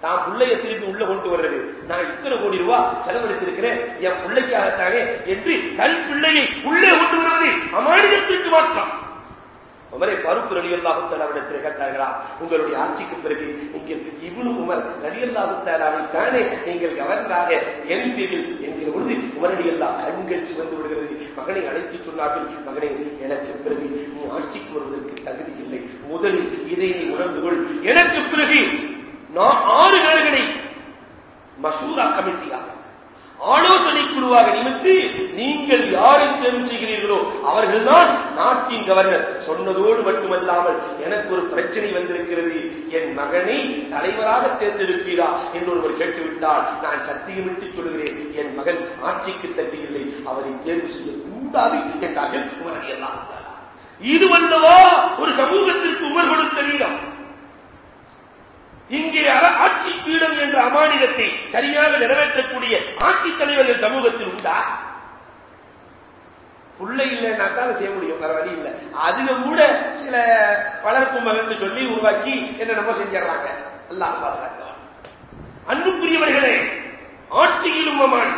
தான் பிள்ளைய திருப்பி உள்ள கொண்டு வர்றது. நான் இத்தனை கோடி ரூபாய் செலவழித்திருக்கிறேன் என் பிள்ளைக்காகத்தானே என்று தன் பிள்ளையை உள்ளே கொண்டு வருவது அமானியத்திற்கு மாற்றம். உமரை பருப்பு ரலியல்லாஹு அவரிடத்தில் கேட்டார்களா உங்களுடைய ஆட்சிக்கு பிறகு நீங்கள் இவ்வளவு உமர் ரலியல்லாஹு தானே நீங்கள் கவர்னராக எழுந்தீர்கள்? உமரடியல்லா கண்கள் சிவந்து விடுகிறது. மகனை அழைத்து சொன்னார்கள் மகனை எனக்கு பிறகு நீ ஆட்சிக்கு வருவதற்கு தகுதி இல்லை. முதலில் இதை நீ உணர்ந்து கொள். எனக்கு பிறகு நான் ஆறு பேர்களை மசூரா கமிட்டியாக ஆலோசனை குழுவாக நிமித்து நீங்கள் யாரை தேர்வு செய்கிறீர்களோ அவர்கள்தான் நாட்டின் கவர்னர். சொன்னதோடு மட்டுமல்லாமல் எனக்கு ஒரு பிரச்சனை வந்திருக்கிறது. என் மகனை தலைவராக தேர்ந்தெடுப்பீரா என்று ஒருவர் கேட்டுவிட்டால் நான் சத்தியமிட்டு சொல்கிறேன் என் மகன் ஆட்சிக்கு தட்டியில்லை அவரை தேர்வு செய்யக்கூடாது என்றார்கள் உமரடியெல்லாம் இது வந்தவா ஒரு சமூகத்திற்கு உமர் கொடுத்த நீளம் இங்கே ஆட்சி பீடம் என்ற அமானிதத்தை சரியாக நிறைவேற்றக்கூடிய ஆட்சித் தலைவர்கள் சமூகத்தில் உண்டா? புள்ளை இல்லைன்னாக்கா அதை செய்ய முடியும் வேற வழி இல்லை. அதுல கூட சில வளர்ப்பு மகன் சொல்லி உருவாக்கி என்ன நம்ம செஞ்சிடறாங்க? எல்லாம் பாதுகாக்க அன்புக்குரியவர்களே ஆட்சியிலும் அமான்.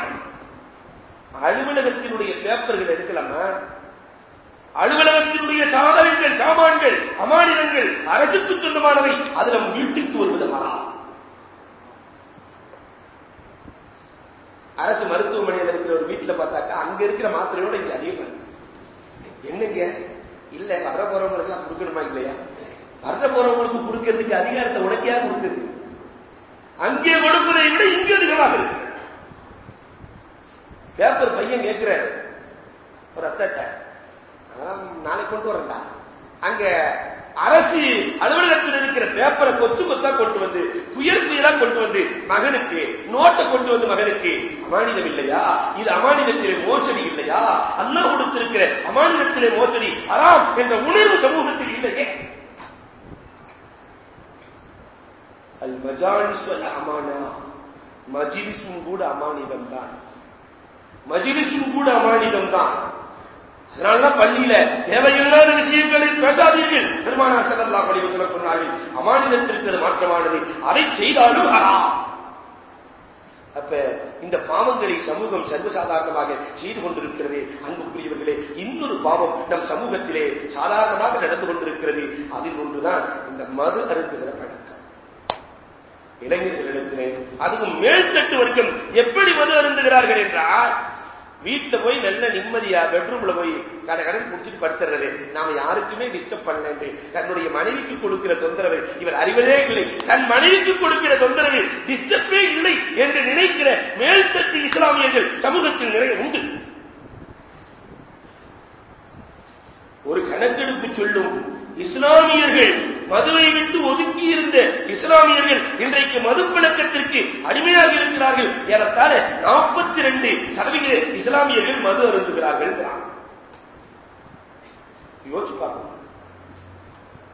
அலுவலகத்தினுடைய பேப்பர்கள் எடுக்கலாமா? அலுவலகத்தினுடைய சாதனங்கள் சாமான்கள் அமானிதங்கள் அரசுக்கு சொந்தமானவை அது நம் வீட்டுக்கு வருவது ஹராம். அரசு மருத்துவமனையில் இருக்கிற ஒரு வீட்டுல பார்த்தாக்கா அங்க இருக்கிற மாத்திரையோட இங்க அதிகமா இருக்கு என்னங்க? இல்ல வர போறவங்களுக்கு எல்லாம் கொடுக்கணுமா இல்லையா? வர போறவங்களுக்கு கொடுக்கிறதுக்கு அதிகாரத்தை உனக்கியா கொடுக்குது அங்கே கொடுப்பதை விட இங்கே அதிகமாக இருக்கு. பேப்பர் பையன் கேட்கிறார் ஒரு அத்தட்டை நாளைக்கு கொண்டு வரண்டா. அங்க அரசு அலுவலகத்தில் இருக்கிற பேப்பரை கொத்து கொத்தா கொண்டு வந்து புயல் புயலா கொண்டு வந்து மகனுக்கு நோட்டை கொண்டு வந்து மகனுக்கு அமானிதம் இல்லையா? இது அமானிதத்திலே மோசடி இல்லையா? அண்ணா கொடுத்திருக்கிற அமானிதத்திலே மோசடி அறாம் என்ற உணர்வு சமூகத்தில் இல்லையே. அல் மஜாலிஸ் அமானா. மஜிலிசும் கூட அமானிதம் தான் மஜிலிசும் கூட அமானிதம் தான் அதனாலதான் பள்ளியில தேவையில்லாத விஷயங்களை பேசாதீர்கள். பெருமானார் செல்லல்லா வலிவசலம் சொன்னார்கள் அமானிதத்திற்கு மாற்றமானது. அதை செய்தாலும் அப்ப இந்த பாவங்களை சமூகம் சர்வசாதாரணமாக செய்து கொண்டிருக்கிறது. அன்புக்குரியவர்களே இன்னொரு பாவம் நம் சமூகத்திலே சாதாரணமாக நடந்து கொண்டிருக்கிறது. அதில் ஒன்றுதான் இந்த மது அருந்துகிற பழக்கம் இளைஞர்களிடத்திலே அதுவும் மேல்தட்டு வர்க்கம் எப்படி மது அருந்துகிறார்கள் என்றால் வீட்டுல போய் நல்ல நிம்மதியா பெட்ரூம்ல போய் கடை கடன் குடிச்சிட்டு படுத்துறது. நாம யாருக்குமே டிஸ்டர்ப் பண்ணல தன்னுடைய மனைவிக்கு கொடுக்கிற தொந்தரவு இவர் அறிவதே இல்லை. தன் மனைவிக்கு கொடுக்கிற தொந்தரவு டிஸ்டர்பே இல்லை என்று நினைக்கிற மேல்தட்டு இஸ்லாமியர்கள் சமூகத்தில் நிறைய உண்டு. ஒரு கணக்கெடுப்பு சொல்லும். இஸ்லாமியர்கள் மதுவை விட்டு ஒதுக்கி இருந்த இஸ்லாமியர்கள் இன்றைக்கு மது பழக்கத்திற்கு அடிமையாக இருக்கிறார்கள் ஏறத்தாழ நாற்பத்தி ரெண்டு சதவிகித இஸ்லாமியர்கள் மது அருந்துகிறார்கள் யோசிச்சு பார்க்கணும்.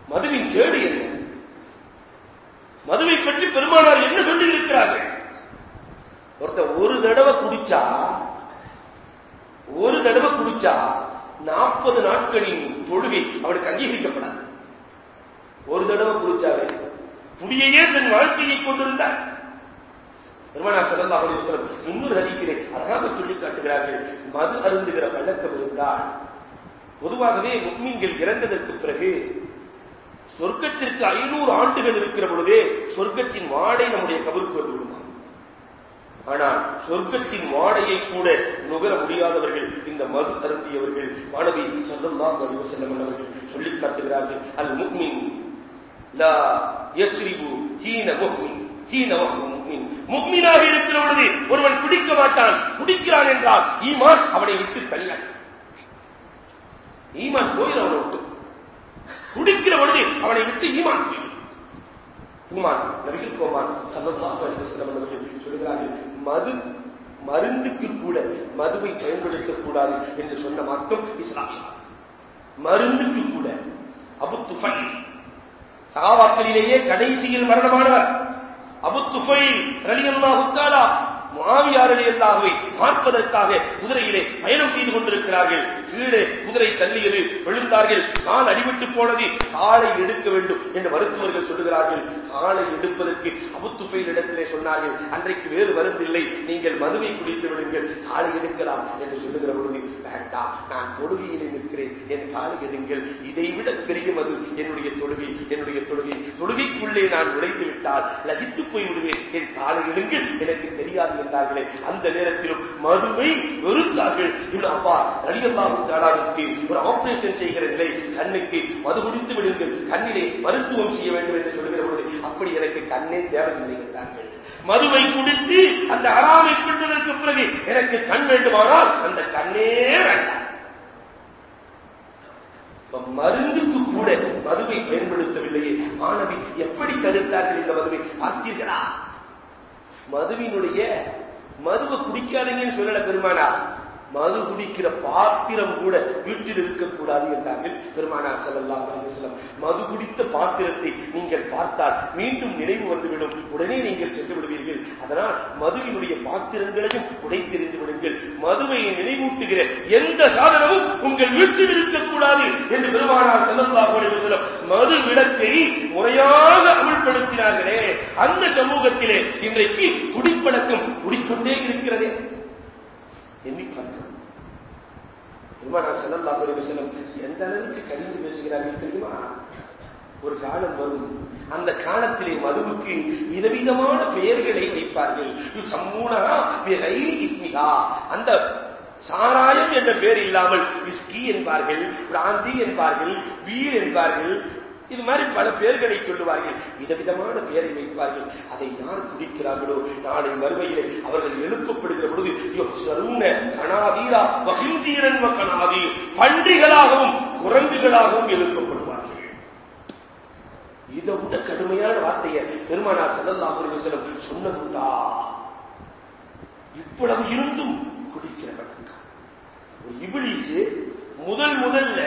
மதுவின் கேடு என்ன? மதுவை பற்றி பெருமானார் என்ன சொல்லி இருக்கிறார்கள் ஒருத்தர் ஒரு தடவை குடிச்சா ஒரு தடவை குடிச்சா நாற்பது நாட்களின் தொழுகை அவனுக்கு அங்கீகரிக்கப்படாது. ஒரு தடவை குடிச்சாலே குடியையே தன் வாழ்க்கையை கொண்டிருந்தார். பெருமானா சல்லா அலி வசலம் இன்னொரு ஹதீசிலே அழகாக சொல்லி காட்டுகிறார்கள். மது அருந்துகிற பழக்கம் இருந்தால் பொதுவாகவே முக்மீன்கள் இறந்ததற்கு பிறகு சொர்க்கத்திற்கு ஐநூறு ஆண்டுகள் இருக்கிற பொழுதே சொர்க்கத்தின் வாடை நம்முடைய கபருக்கு வந்து விடுமா? ஆனால் சொர்க்கத்தின் வாடையை கூட நுகர முடியாதவர்கள் இந்த மது அருந்தியவர்கள். மாணவி சொல்லலாம் அறிவு செல்லம் அவர்கள் சொல்லிக் காட்டுகிறார்கள் அல் முக்மின் லா யஸ்ரிபு ஹீன முக்மீனாக இருக்கிற பொழுது ஒருவன் குடிக்க மாட்டான். குடிக்கிறான் என்றால் ஈமான் அவனை விட்டு தனியான் ஈமான் போயிடும் அவனை விட்டு. குடிக்கிற பொழுது அவனை விட்டு ஈமான் போயிடும். ஈமான் நபிகள் கோமான் சந்தமாக அலைஹி வஸல்லம் அவர்கள் சொல்கிறார்கள் மது மருந்துக்கு கூட மதுவை பயன்படுத்தக்கூடாது என்று சொன்ன மார்க்கம் இஸ்லாமியம் மருந்துக்கு கூட அபு துஃபைல். சகாபாக்களிலேயே கடைசியில் மரணமானவர். அபு துஃபைல் ரலியல்லாஹு தஆலா முஆவியார் ரலியல்லாஹுவை பார்ப்பதற்காக குதிரையிலே பயணம் செய்து கொண்டிருக்கிறார்கள். கீழே குதிரை தள்ளியது விழுந்தார்கள். கால் அடிபட்டு போனது காலை எடுக்க வேண்டும் என்று மருத்துவர்கள் சொல்லுகிறார்கள். காலை எடுப்பதற்கு அபுத்துஃபைல் இடத்திலே சொன்னார்கள். அன்றைக்கு வேறு வருந்தில்லை நீங்கள் மதுவை குடித்து விடுங்கள். காலை எடுக்கலாம் என்று சொல்லுகிற பொழுது வேண்டாம் நான் தொழுகையிலே நிற்கிறேன். என் காலை எடுங்கள் இதைவிட பெரிய மது என்னுடைய தொழுகை என்னுடைய தொழுகை. தொழுகைக்குள்ளே நான் நுழைந்து விட்டால் லகித்து போய் விடுவேன் என் காலை எடுங்கள் எனக்கு தெரியாது என்றார்களே. அந்த நேரத்திலும் மதுவை வெறுத்தார்கள். இவ்வளவு அப்பா ரடியல்லாவும் தாலாவுக்கு ஒரு ஆபரேஷன் செய்கிற நிலை கண்ணுக்கு மது குடித்து விடுங்கள். கண்ணிலே மருத்துவம் செய்ய வேண்டும் என்று சொல்கிற பொழுது அப்படி எனக்கு கண்ணே தேவையில்லை என்றார்கள். மதுவை குடித்து அந்த அறாமை கொண்டதற்கு பிறகு எனக்கு கண் வேண்டுமானால் அந்த கண்ணே வேண்டாம். மருந்துக்கு கூட மதுவை பயன்படுத்தவில்லையே. மாணவி எப்படி தடுத்தார்கள் இந்த மதுவை? பார்த்தீர்களா? மதுவினுடைய மதுவை குடிக்காதீங்கன்னு சொல்லல பெருமானா. மது குடிக்கிற பாத்திரம் கூட வீட்டில் இருக்கக்கூடாது என்றார்கள் பெருமானார் செல்லலாம் அலிஸ்லம் மது குடித்த பாத்திரத்தை நீங்கள் பார்த்தால் மீண்டும் நினைவு வந்துவிடும். உடனே நீங்கள் சென்று விடுவீர்கள். அதனால் மதுவினுடைய பாத்திரங்களையும் உடைத்தெறிந்து விடுங்கள். மதுவை நினைவூட்டுகிற எந்த சாதனமும் உங்கள் வீட்டில் இருக்கக்கூடாது என்று பெருமானார் செல்லலாம் அலிஸ்லம் மது விளக்கை முறையாக அமல்படுத்தினார்களே. அந்த சமூகத்திலே இன்றைக்கு குடிப்பழக்கம் குடிக்கொண்டே இருக்கிறதே. எண்ணி பெருமானார் செல்லல்லா எந்த அளவுக்கு கடிந்து பேசுகிறார்கள் தெரியுமா? ஒரு காலம் வரும். அந்த காலத்திலே மதுவுக்கு விதவிதமான பெயர்களை வைப்பார்கள். சம்மூனா இஸ்மிகா அந்த சாராயம் என்ற பெயர் இல்லாமல் விஸ்கி என்பார்கள் பிராந்தி என்பார்கள் வீர் என்பார்கள் இது மாதிரி பல பெயர்களை சொல்லுவார்கள். விதவிதமான பெயரை வைப்பார்கள். அதை யார் குடிக்கிறார்களோ நாளை மறுமையிலே அவர்கள் எழுப்பப்படுகிற பொழுது கணாதீரா வகிஞ்சீரன் கணாதி பன்றிகளாகவும் குரங்குகளாகவும் எழுப்பப்படுவார்கள். இதை விட கடுமையான வார்த்தையை பெருமானார் செல்லல்லா செல்லம் சொன்னதுண்டா? இவ்வளவு இருந்தும் குடிக்கிற வழக்கம் ஒரு இபிலிசு முதல் முதல்ல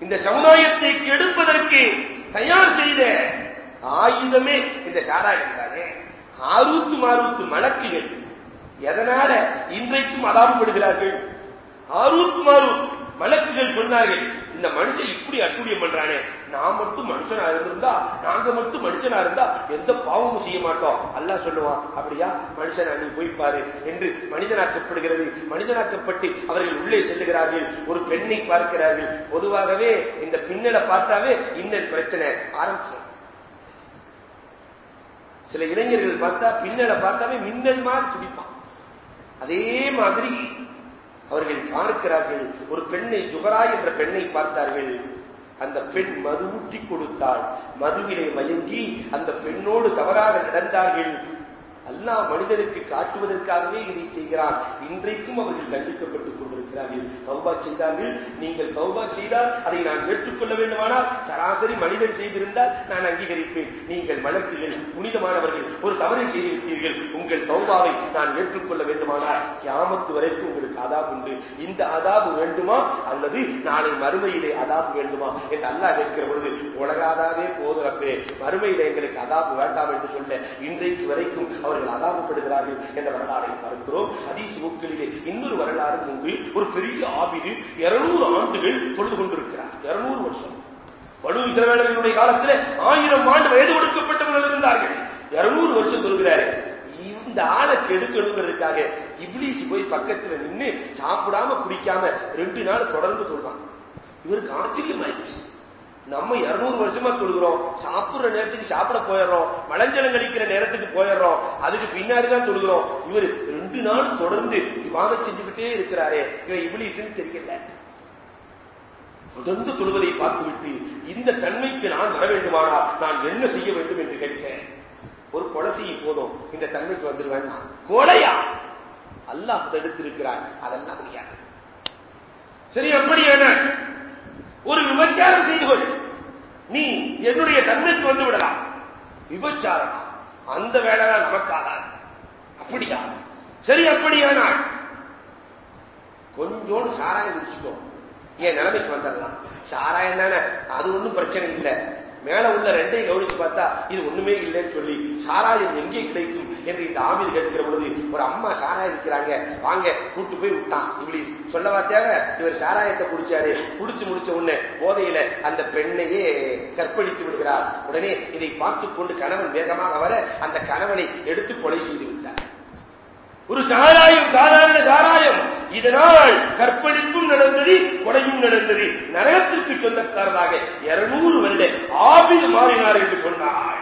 இந்த சமுதாயத்தை கெடுப்பதற்கு தயார் செய்த ஆயுதமே இந்த சாராயம் தானே? ஆரூத்து மாறுத்து மலக்குகள். எதனால இன்றைக்கும் அதாபப்படுகிறார்கள்? ஆறுத்து மாரூத் மலக்குகள் சொன்னார்கள் இந்த மனுஷன் இப்படி அட்டுழியம் பண்றானே. நான் மட்டும் மனுஷனா இருந்திருந்தா நாங்க மட்டும் மனுஷனா இருந்தா எந்த பாவமும் செய்ய மாட்டோம். அல்லா சொல்லுவான் அப்படியா? மனுஷனா நீ போய்ப்பாரு பாரு என்று மனிதனாக்கப்படுகிறது. மனிதனாக்கப்பட்டு அவர்கள் உள்ளே செல்லுகிறார்கள். ஒரு பெண்ணை பார்க்கிறார்கள். பொதுவாகவே இந்த பின்னலை பார்த்தாவே இன்னல் பிரச்சனை ஆரம்பிச்சு சில இளைஞர்கள் பார்த்தா பின்னலை பார்த்தாவே மின்னல் மாதிரி துடிப்பான். அதே மாதிரி அவர்கள் பார்க்கிறார்கள். ஒரு பெண்ணை ஜுகரா என்ற பெண்ணை பார்த்தார்கள். அந்த பெண் மது ஊட்டி கொடுத்தாள். மதுவிலே மயங்கி அந்த பெண்ணோடு தவறாக நடந்தார்கள். அல்லாஹ் மனிதனுக்கு காட்டுவதற்காகவே இதை செய்கிறான். இன்றைக்கும் அவர்கள் தண்டிக்கப்பட்டுக் கொண்டிருக்கிறார்கள் தௌபா செய்தார்கள். நீங்கள் தௌபா செய்தால் அதை நான் ஏற்றுக்கொள்ள வேண்டுமானால் சராசரி மனிதன் செய்திருந்தால் நான் அங்கீகரிப்பேன். நீங்கள் மலக்குகள் புனிதமானவர்கள் ஒரு தவறை செய்திருப்பீர்கள். உங்கள் தௌபாவை நான் ஏற்றுக்கொள்ள வேண்டுமானால் கியாமத்து வரைக்கும் உங்களுக்கு அதாப் உண்டு. இந்த அதாபு வேண்டுமா அல்லது நாளை மறுமையிலே அதாபு வேண்டுமா என்று அல்லா கேட்கிற பொழுது உலகாதாவே போதுறப்பே மறுமையிலே எங்களுக்கு அதாபு வேண்டாம் என்று சொல்ல இன்றைக்கு வரைக்கும் அவர்கள் அதாபப்படுகிறார்கள் என்ற வரலாறை பார்க்கிறோம். அதீஸ் நூல்களிலே இன்னொரு வரலாறு உண்டு. ஒரு பெரிய ஆபிது இருநூறு ஆண்டுகள் தொழுது கொண்டிருக்கிறார். இருநூறு வருஷம். பனு இஸ்ரவேலர்களுடைய காலத்தில் ஆயிரம் ஆண்டு வயது ஒடுக்கப்பட்டவர்கள் இருந்தார்கள். இருநூறு வருஷம் தொழுகிறாரு இந்த ஆளை கெடுக்கணுங்கிறதுக்காக இப்ளீஸ் போய் பக்கத்துல நின்று சாப்பிடாம குடிக்காம ரெண்டு நாள் தொடர்ந்து தொழுதான். இவருக்கு ஆச்சரியமாயிடுச்சு. நம்ம இருநூறு வருஷமா தொழுகிறோம். சாப்பிடுற நேரத்துக்கு சாப்பிட போயிடுறோம். மலஞ்சலம் கழிக்கிற நேரத்துக்கு போயிடுறோம். அதுக்கு பின்னாடிதான் தொழுகிறோம். இவர் ரெண்டு நாள் தொடர்ந்து விவாதம் செஞ்சுக்கிட்டே இருக்கிறாரே. இவன் இபிலிஸ்ன்னு தெரியல. தொடர்ந்து தொழுவதை பார்த்துவிட்டு இந்த தன்மைக்கு நான் வர வேண்டுமானா நான் என்ன செய்ய வேண்டும் என்று கேட்கிறேன். ஒரு கொலை செய்ய போதும். இந்த தன்மைக்கு வந்துருவேன் கொலையா? அல்லாஹ் தடுத்திருக்கிறான். அதெல்லாம் முடியாது. சரி என்ன? ஒரு விபச்சாரம் செய்து கொள் நீ என்னுடைய தன்மைக்கு வந்து விடலாம். விபச்சாரம். அந்த வேலைதான் நமக்காக அப்படியா? சரி அப்படியானால் கொஞ்சோடு சாராயம் குடிச்சுக்கோ. என் நிலைமைக்கு வந்துடலாம். சாராயம் தானே? அது ஒண்ணும் பிரச்சனை இல்லை. மேல உள்ள ரெண்டையும் கவனிச்சு பார்த்தா இது ஒண்ணுமே இல்லைன்னு சொல்லி சாராயம் எங்கே கிடைக்கும்? என்று இந்த ஆமீர் கேட்கிற பொழுது ஒரு அம்மா சாராயம் இருக்கிறாங்க வாங்க கூட்டு போய் விட்டான். இங்கிலீஷ் சொல்லவா தேவை? இவர் சாராயத்தை குடிச்சாரு. குடிச்சு முடிச்ச உடனே போதையில அந்த பெண்ணையே கற்பழித்து விடுகிறார். உடனே இதை பார்த்து கொண்டு கணவன் வேகமாக வர அந்த கணவனை எடுத்து கொலை செய்து விட்டார். ஒரு சாராயம் சாதாரண சாராயம். இதனால் கற்பழிப்பும் நடந்தது கொலையும் நடந்தது நரகத்திற்கு சொந்தக்காரராக இருநூறு வருட ஆபில் மாறினார் என்று சொன்னார்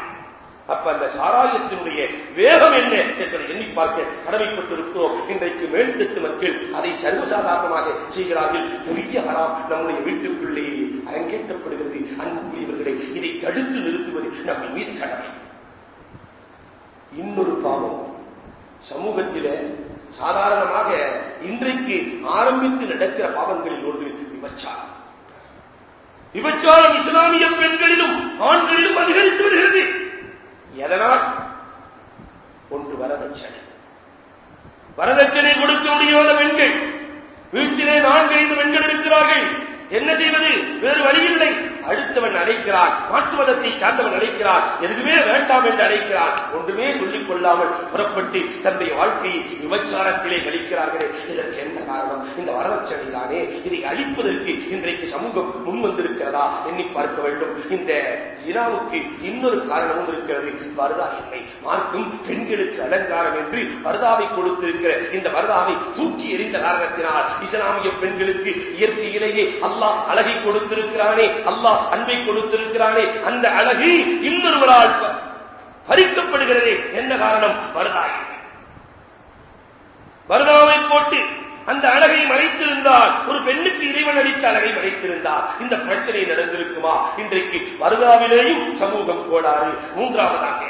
அப்ப அந்த சாராயத்தினுடைய வேகம் என்ன என்பதை எண்ணி பார்க்க கடமைப்பட்டிருக்கிறோம். இன்றைக்கு மேல்தட்டு மக்கள் அதை சர்வசாதாரணமாக செய்கிறார்கள். பெரிய ஹராம் நம்முடைய வீட்டுக்குள்ளே அரங்கேற்றப்படுகிறது. அன்புக்குரியவர்களை இதை தடுத்து நிறுத்துவது நம்ம மீது கடமை. இன்னொரு பாவம். சமூகத்தில சாதாரணமாக இன்றைக்கு ஆரம்பித்து நடக்கிற பாவங்களில் ஒன்று விபச்சாரம். விபச்சாரம் இஸ்லாமிய பெண்களிலும் ஆண்களிலும் அதிகரித்து வருகிறது. எதனால்? ஒன்று வரதட்சணை. வரதட்சணை கொடுக்க முடியாத பெண்கள். வீட்டிலே நான்கு ஐந்து பெண்கள் இருக்கிறார்கள். என்ன செய்வது? வேறு வழியில்லை. அடுத்தவன் அழைக்கிறான் மாற்று மதத்தை சார்ந்தவன் அழைக்கிறான் எதுவுமே வேண்டாம் என்று அழைக்கிறான் ஒன்றுமே சொல்லிக் கொள்ளாமல் புறப்பட்டு தன்னுடைய வாழ்க்கையை விபச்சாரத்திலே கழிக்கிறார்களே. இதற்கு என்ன காரணம்? இந்த வரதட்சணை தானே இதை அழிப்பதற்கு இன்றைக்கு சமூகம் முன் வந்திருக்கிறதா? எண்ணி பார்க்க வேண்டும். இந்த ஜினாவுக்கு இன்னொரு காரணமும் இருக்கிறது. வருதா இல்லை மார்க்கும் பெண்களுக்கு அலங்காரம் என்று வருதாவை கொடுத்திருக்கிற இந்த வருதாவை தூக்கி எறிந்த காரணத்தினால் இஸ்லாமிய பெண்களுக்கு இயற்கையிலேயே அல்லாஹ் அழகை கொடுத்திருக்கிறானே அல்லாஹ் அன்பை கொடுத்திருக்கிறானே அந்த அழகு இன்னொருவரால் பறிக்கப்படுகிறதே என்ன காரணம்? வருதாய் வருதாவை போட்டு அந்த அழகை மறைத்திருந்தால் ஒரு பெண்ணுக்கு இறைவன் அளித்த அழகை மறைத்திருந்தால் இந்த பிரச்சனை நடந்திருக்குமா? இன்றைக்கு வருதாவிலேயும் சமூகம் கோளாறு மூன்றாவதாக.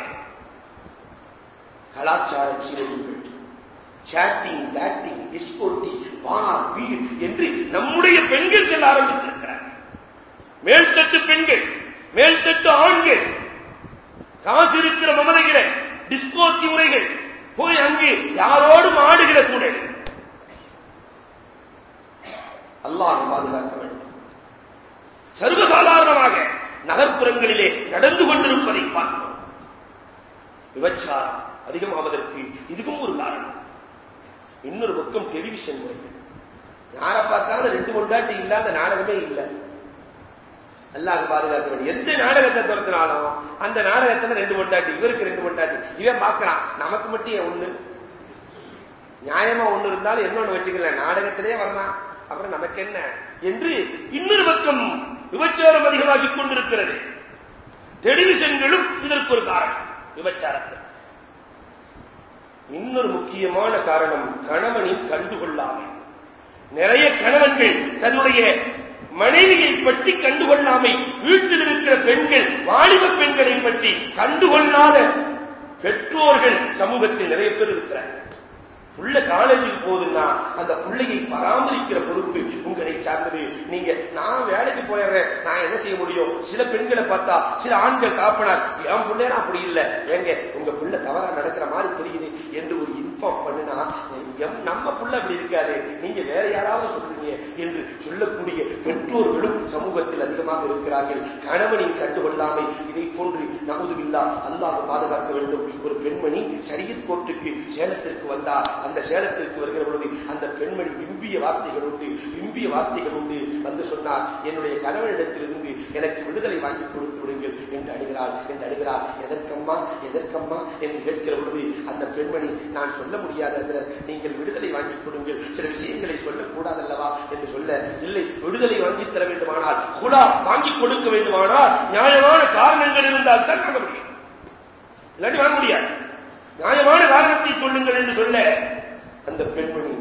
கலாச்சார சீரழிவுகள். சேட்டிங் பேட்டிங் டிஸ்கோட்டி வார் வீர் என்று நம்முடைய பெண்கள் செல்ல ஆரம்பித்திருக்கிறார். மேல்தட்டு பெண்கள் மேல்தட்டு ஆண்கள். காசு இருக்கிற மமதைகளை டிஸ்கோத்தி உரைகள் போய் அங்கு யாரோடும் ஆடுகிற சூழல். அல்லாஹ் பாதுகாக்க வேண்டும். சர்வசாதாரணமாக நகர்ப்புறங்களிலே நடந்து கொண்டிருப்பதை பார்க்கிறோம். விபச்சாரம் அதிகமாவதற்கு இதுவும் ஒரு காரணம். இன்னொரு பக்கம் டெலிவிஷன் முறைகள் யாரை பார்த்தாலும் ரெண்டு கொண்டாட்டி இல்லாத நாடகமே இல்லை. அல்லாஹ் பாதுகாக்க வேண்டும் எந்த நாடகத்தை துரத்தினாலும் அந்த நாடகத்துல ரெண்டு கொண்டாட்டி இவருக்கு ரெண்டு கொண்டாட்டி இவன் பார்க்கிறான். நமக்கு மட்டும் ஏன் ஒண்ணு? நியாயமா ஒண்ணு இருந்தாலும் இன்னொன்னு வச்சுக்கல நாடகத்திலே வரலாம். அப்புறம் நமக்கு என்ன? என்று இன்னொரு பக்கம் விபச்சாரம் அதிகமாகிக் கொண்டிருக்கிறது. டெலிவிஷன்களும் இதற்கு ஒரு காரணம். விபச்சாரத்தில் இன்னொரு முக்கியமான காரணம் கணவனின் கண்டுகொள்ளாமை. நிறைய கணவன்கள் தன்னுடைய மனைவியை பற்றி கண்டுகொள்ளாமை. வீட்டில் இருக்கிற பெண்கள் வாலிப பெண்களை பற்றி கண்டுகொள்ளாத பெற்றோர்கள் சமூகத்தில் நிறைய பேர் இருக்கிறார்கள். புள்ள காலேஜுக்கு போதுன்னா அந்த பிள்ளையை பராமரிக்கிற பொறுப்பு உங்களை சார்ந்தது. நீங்க நான் வேலைக்கு போயிடுறேன் நான் என்ன செய்ய முடியும்? சில பெண்களை பார்த்தா சில ஆண்கள் காப்பினார் என் பிள்ளைனா அப்படி இல்லை. ஏங்க உங்க பிள்ளை தவறா நடக்கிற மாதிரி தெரியுது. என்று ஒரு இன்ஃபார்ம் பண்ணுனா நம்ம புள்ள அப்படி இருக்காது நீங்க வேற யாராவது சொல்றீங்க என்று சொல்லக்கூடிய பெற்றோர்களும் சமூகத்தில் அதிகமாக இருக்கிறார்கள். கணவனின் கண்டுகொள்ளாமை இதை போன்று நமுதுவில்லா அல்லாஹ் பாதுகாக்க வேண்டும். ஒரு பெண்மணி சரியத் கோர்ட்டுக்கு சேலத்திற்கு வந்தார் அந்த சேலத்திற்கு வருகிற பொழுது அந்த பெண்மணி விம்பிய வார்த்தைகள் உண்டு விம்பிய வார்த்தைகள் உண்டு. வந்து சொன்னார் என்னுடைய கணவனிடத்திலிருந்து எனக்கு விடுதலை வாங்கி கொடுத்து விடுங்கள் என்று அழுகிறாள் என்று அழுகிறாள். எதற்கம்மா எதற்கம்மா? என்று கேட்கிற பொழுது அந்த பெண்மணி நான் சொல்ல முடியாத சிலர் நீங்கள் விடுதலை வாங்கி கொடுங்கள். சில விஷயங்களை சொல்லக்கூடாதல்லவா? என்று சொல்ல இல்லை விடுதலை வாங்கி தர வேண்டுமானால் குலா வாங்கி கொடுக்க வேண்டுமானால் நியாயமான காரணங்கள் இருந்தால் தான் வாங்க முடியும். இல்லாட்டி வாங்க முடியாது. நியாயமான காரணத்தை சொல்லுங்கள் என்று சொல்ல அந்த பெண்மணி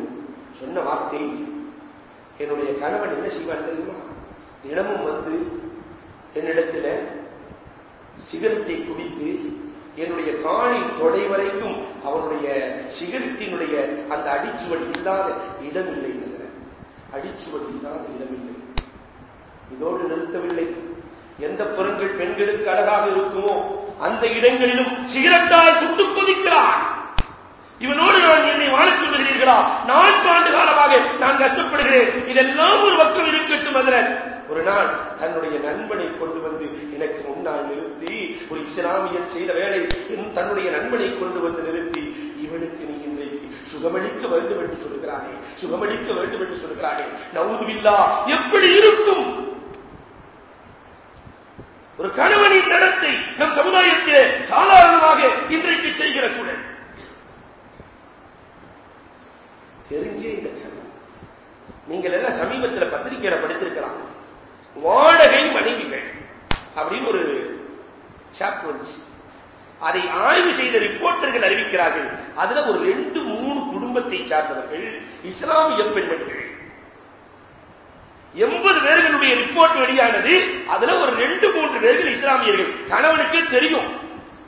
சொன்ன வார்த்தை என்னுடைய கணவன் என்ன செய்வார் தெரியுமா? தினமும் வந்து என்னிடத்தில் சிகரத்தை குடித்து என்னுடைய காணி தொடை வரைக்கும் அவனுடைய சிகரத்தினுடைய அந்த அடிச்சுவடி இல்லாத இடமில்லை அடிச்சுவடி இல்லாத இடமில்லை. இதோடு நிறுத்தவில்லை. எந்த புறங்கள் பெண்களுக்கு அழகாக இருக்குமோ அந்த இடங்களிலும் சிகரத்தால் சுட்டுக் கொதிக்கிறான். இவனோடு நான் என்னை வாழச் சொல்லுகிறீர்களா? நான்கு ஆண்டு காலமாக நான் கஷ்டப்படுகிறேன். இதெல்லாம் ஒரு பக்கம் இருக்கட்டும் அதில் ஒரு நாள் தன்னுடைய நண்பனை கொண்டு வந்து எனக்கு முன்னால் நிறுத்தி ஒரு இஸ்லாமியன் செய்த வேலை தன்னுடைய நண்பனை கொண்டு வந்து நிறுத்தி இவனுக்கு நீ இன்றைக்கு சுகமளிக்க வேண்டும் என்று சொல்கிறானே சுகமளிக்க வேண்டும் என்று சொல்கிறானே நவுதுவில்லா எப்படி இருக்கும்? ஒரு கணவனின் நடத்தை நம் சமுதாயத்திலே சாதாரணமாக இன்றைக்கு செய்கிற சூழல். தெரிஞ்சே இந்த நீங்கள் எல்லாம் சமீபத்தில் பத்திரிகையில படிச்சிருக்கலாம். வாடகை மனைவிகள் அப்படின்னு ஒரு சாப்டர் அதை ஆய்வு செய்த ரிப்போர்ட்டர்கள் அறிவிக்கிறார்கள். அதுல ஒரு ரெண்டு மூணு குடும்பத்தை சார்ந்தவர்கள் இஸ்லாமிய பெண்மணிகள். எண்பது பேர்களுடைய ரிப்போர்ட் வெளியானது அதுல ஒரு ரெண்டு மூன்று பேர்கள் இஸ்லாமியர்கள். கணவனுக்கே தெரியும்.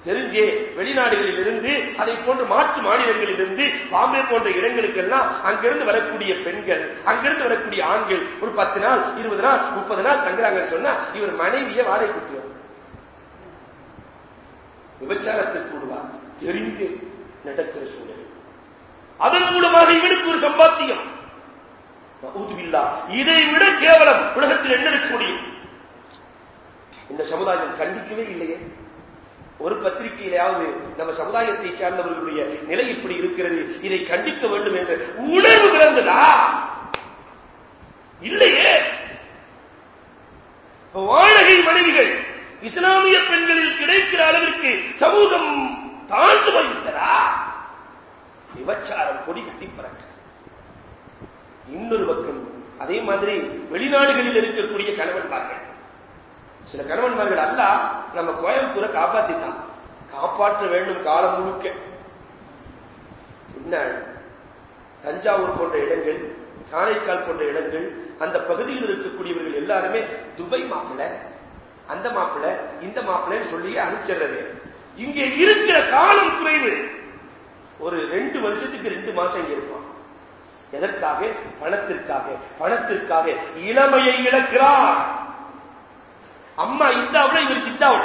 தெரிஞ்சே வெளிநாடுகளில் இருந்து அதை போன்ற மாற்று மாநிலங்களில் இருந்து பாம்பே போன்ற இடங்களுக்கெல்லாம் அங்கிருந்து வரக்கூடிய பெண்கள் அங்கிருந்து வரக்கூடிய ஆண்கள் ஒரு பத்து நாள் இருபது நாள் முப்பது நாள் தங்குறாங்கன்னு சொன்னா இவர் மனைவியை வாடகை கூட்டுவார் விபச்சாரத்திற்கு விடுவார் தெரிந்து நடக்கிற சூழல். அதன் மூலமாக இவனுக்கு ஒரு சம்பாத்தியம். இதை விட கேவலம் உலகத்தில் என்ன இருக்க முடியும்? இந்த சமுதாயம் கண்டிக்கவே இல்லையே. ஒரு பத்திரிகையிலாவது நம்ம சமுதாயத்தை சார்ந்தவர்களுடைய நிலை இப்படி இருக்கிறது இதை கண்டிக்க வேண்டும் என்ற உணர்வு பிறந்ததா? இல்லையே. வாழகை மனைவிகள் இஸ்லாமிய பெண்களில் கிடைக்கிற அளவிற்கு சமூகம் தாழ்ந்து போய்விட்டதா? விபச்சாரம் கொடி கட்டி பறக்க. இன்னொரு பக்கம் அதே மாதிரி வெளிநாடுகளில் இருக்கக்கூடிய கணவன்மார்கள் சில கணவன்மார்கள் அல்ல நம்ம கோயம்புத்தூரை காப்பாத்திட்டான் காப்பாற்ற வேண்டும் காலம் முழுக்க. என்ன தஞ்சாவூர் போன்ற இடங்கள் காரைக்கால் போன்ற இடங்கள் அந்த பகுதியில் இருக்கக்கூடியவர்கள் எல்லாருமே துபை மாப்பிள்ள அந்த மாப்பிள்ள இந்த மாப்பிள்ளைன்னு சொல்லி அனுப்பிச்சிடுறது. இங்கே இருக்கிற காலம் குறைவு. ஒரு ரெண்டு வருஷத்துக்கு ரெண்டு மாசம் இங்க இருப்பான். எதற்காக? பணத்திற்காக. பணத்திற்காக இளமையை இழக்கிறார். அம்மா இந்தாவுல இவர் சித்தாவுல.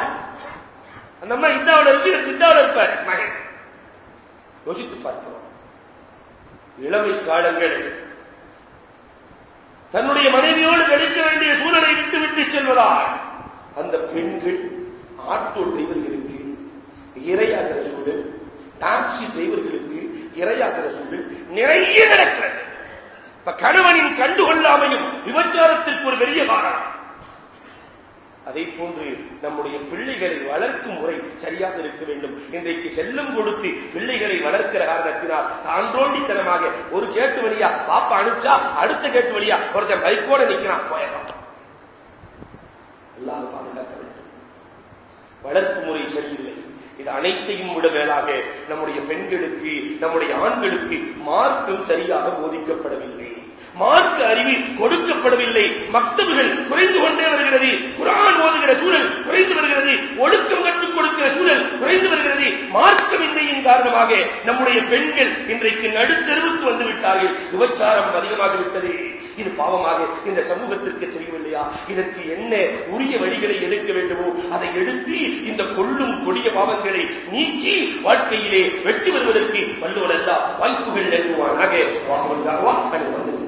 அந்த அம்மா இந்தாவுல இருக்கு இவர் சித்தாவுல இருப்பார். மகன். யோசித்து பார்க்கிறோம். இளமை காலங்கள். தன்னுடைய மனைவியோடு கழிக்க வேண்டிய சூழலை விட்டு விட்டு செல்வதால் அந்த பெண்கள் ஆட்டோ டிரைவர்களுக்கு இரையாகிற சூழல் டாக்ஸி டிரைவர்களுக்கு இரையாகிற சூழல் நிறைய நடக்கிறது. இப்ப கணவனின் கண்டுகொள்ளாமையும் விபச்சாரத்திற்கு ஒரு பெரிய காரணம். அதை போன்று நம்முடைய பிள்ளைகளை வளர்க்கும் முறை சரியாக இருக்க வேண்டும். இன்றைக்கு செல்லும் கொடுத்து பிள்ளைகளை வளர்க்கிற காரணத்தினால் தாண்டோண்டித்தனமாக ஒரு கேட்டு வழியா பாப்பா அனுப்பிச்சா அடுத்த கேட்டு வழியா ஒருத்தன் பைக்கோட நிக்கிறான். போயிடலாம் அல்லாஹ் பாதுகாக்க வேண்டும். வளர்ப்பு முறை சரியில்லை. இது அனைத்தையும் விட மேலாக நம்முடைய பெண்களுக்கு நம்முடைய ஆண்களுக்கு மார்க்கம் சரியாக போதிக்கப்படவில்லை. மார்க்க அறிவு கொடுக்கப்படவில்லை. மக்தபுகள் குறைந்து கொண்டே வருகிறது. குரான் ஓதுகிற சூழல் குறைந்து வருகிறது. ஒழுக்கம் கற்றுக் கொடுக்கிற சூழல் குறைந்து வருகிறது. மார்க்கமின்மையின் காரணமாக நம்முடைய பெண்கள் இன்றைக்கு நடுத்தருவுக்கு வந்து விட்டார்கள். விபச்சாரம் அதிகமாகிவிட்டது இது பாவமாக இந்த சமூகத்திற்கு தெரியவில்லையா? இதற்கு என்ன உரிய வழிகளை எடுக்க வேண்டுமோ? அதை எடுத்து இந்த கொள்ளும் கொடிய பாவங்களை நீக்கி வாழ்க்கையிலே வெற்றி வருவதற்கு வல்லோர் வாய்ப்புகள் நல்குவானாக வாகுவந்தாகவா? அது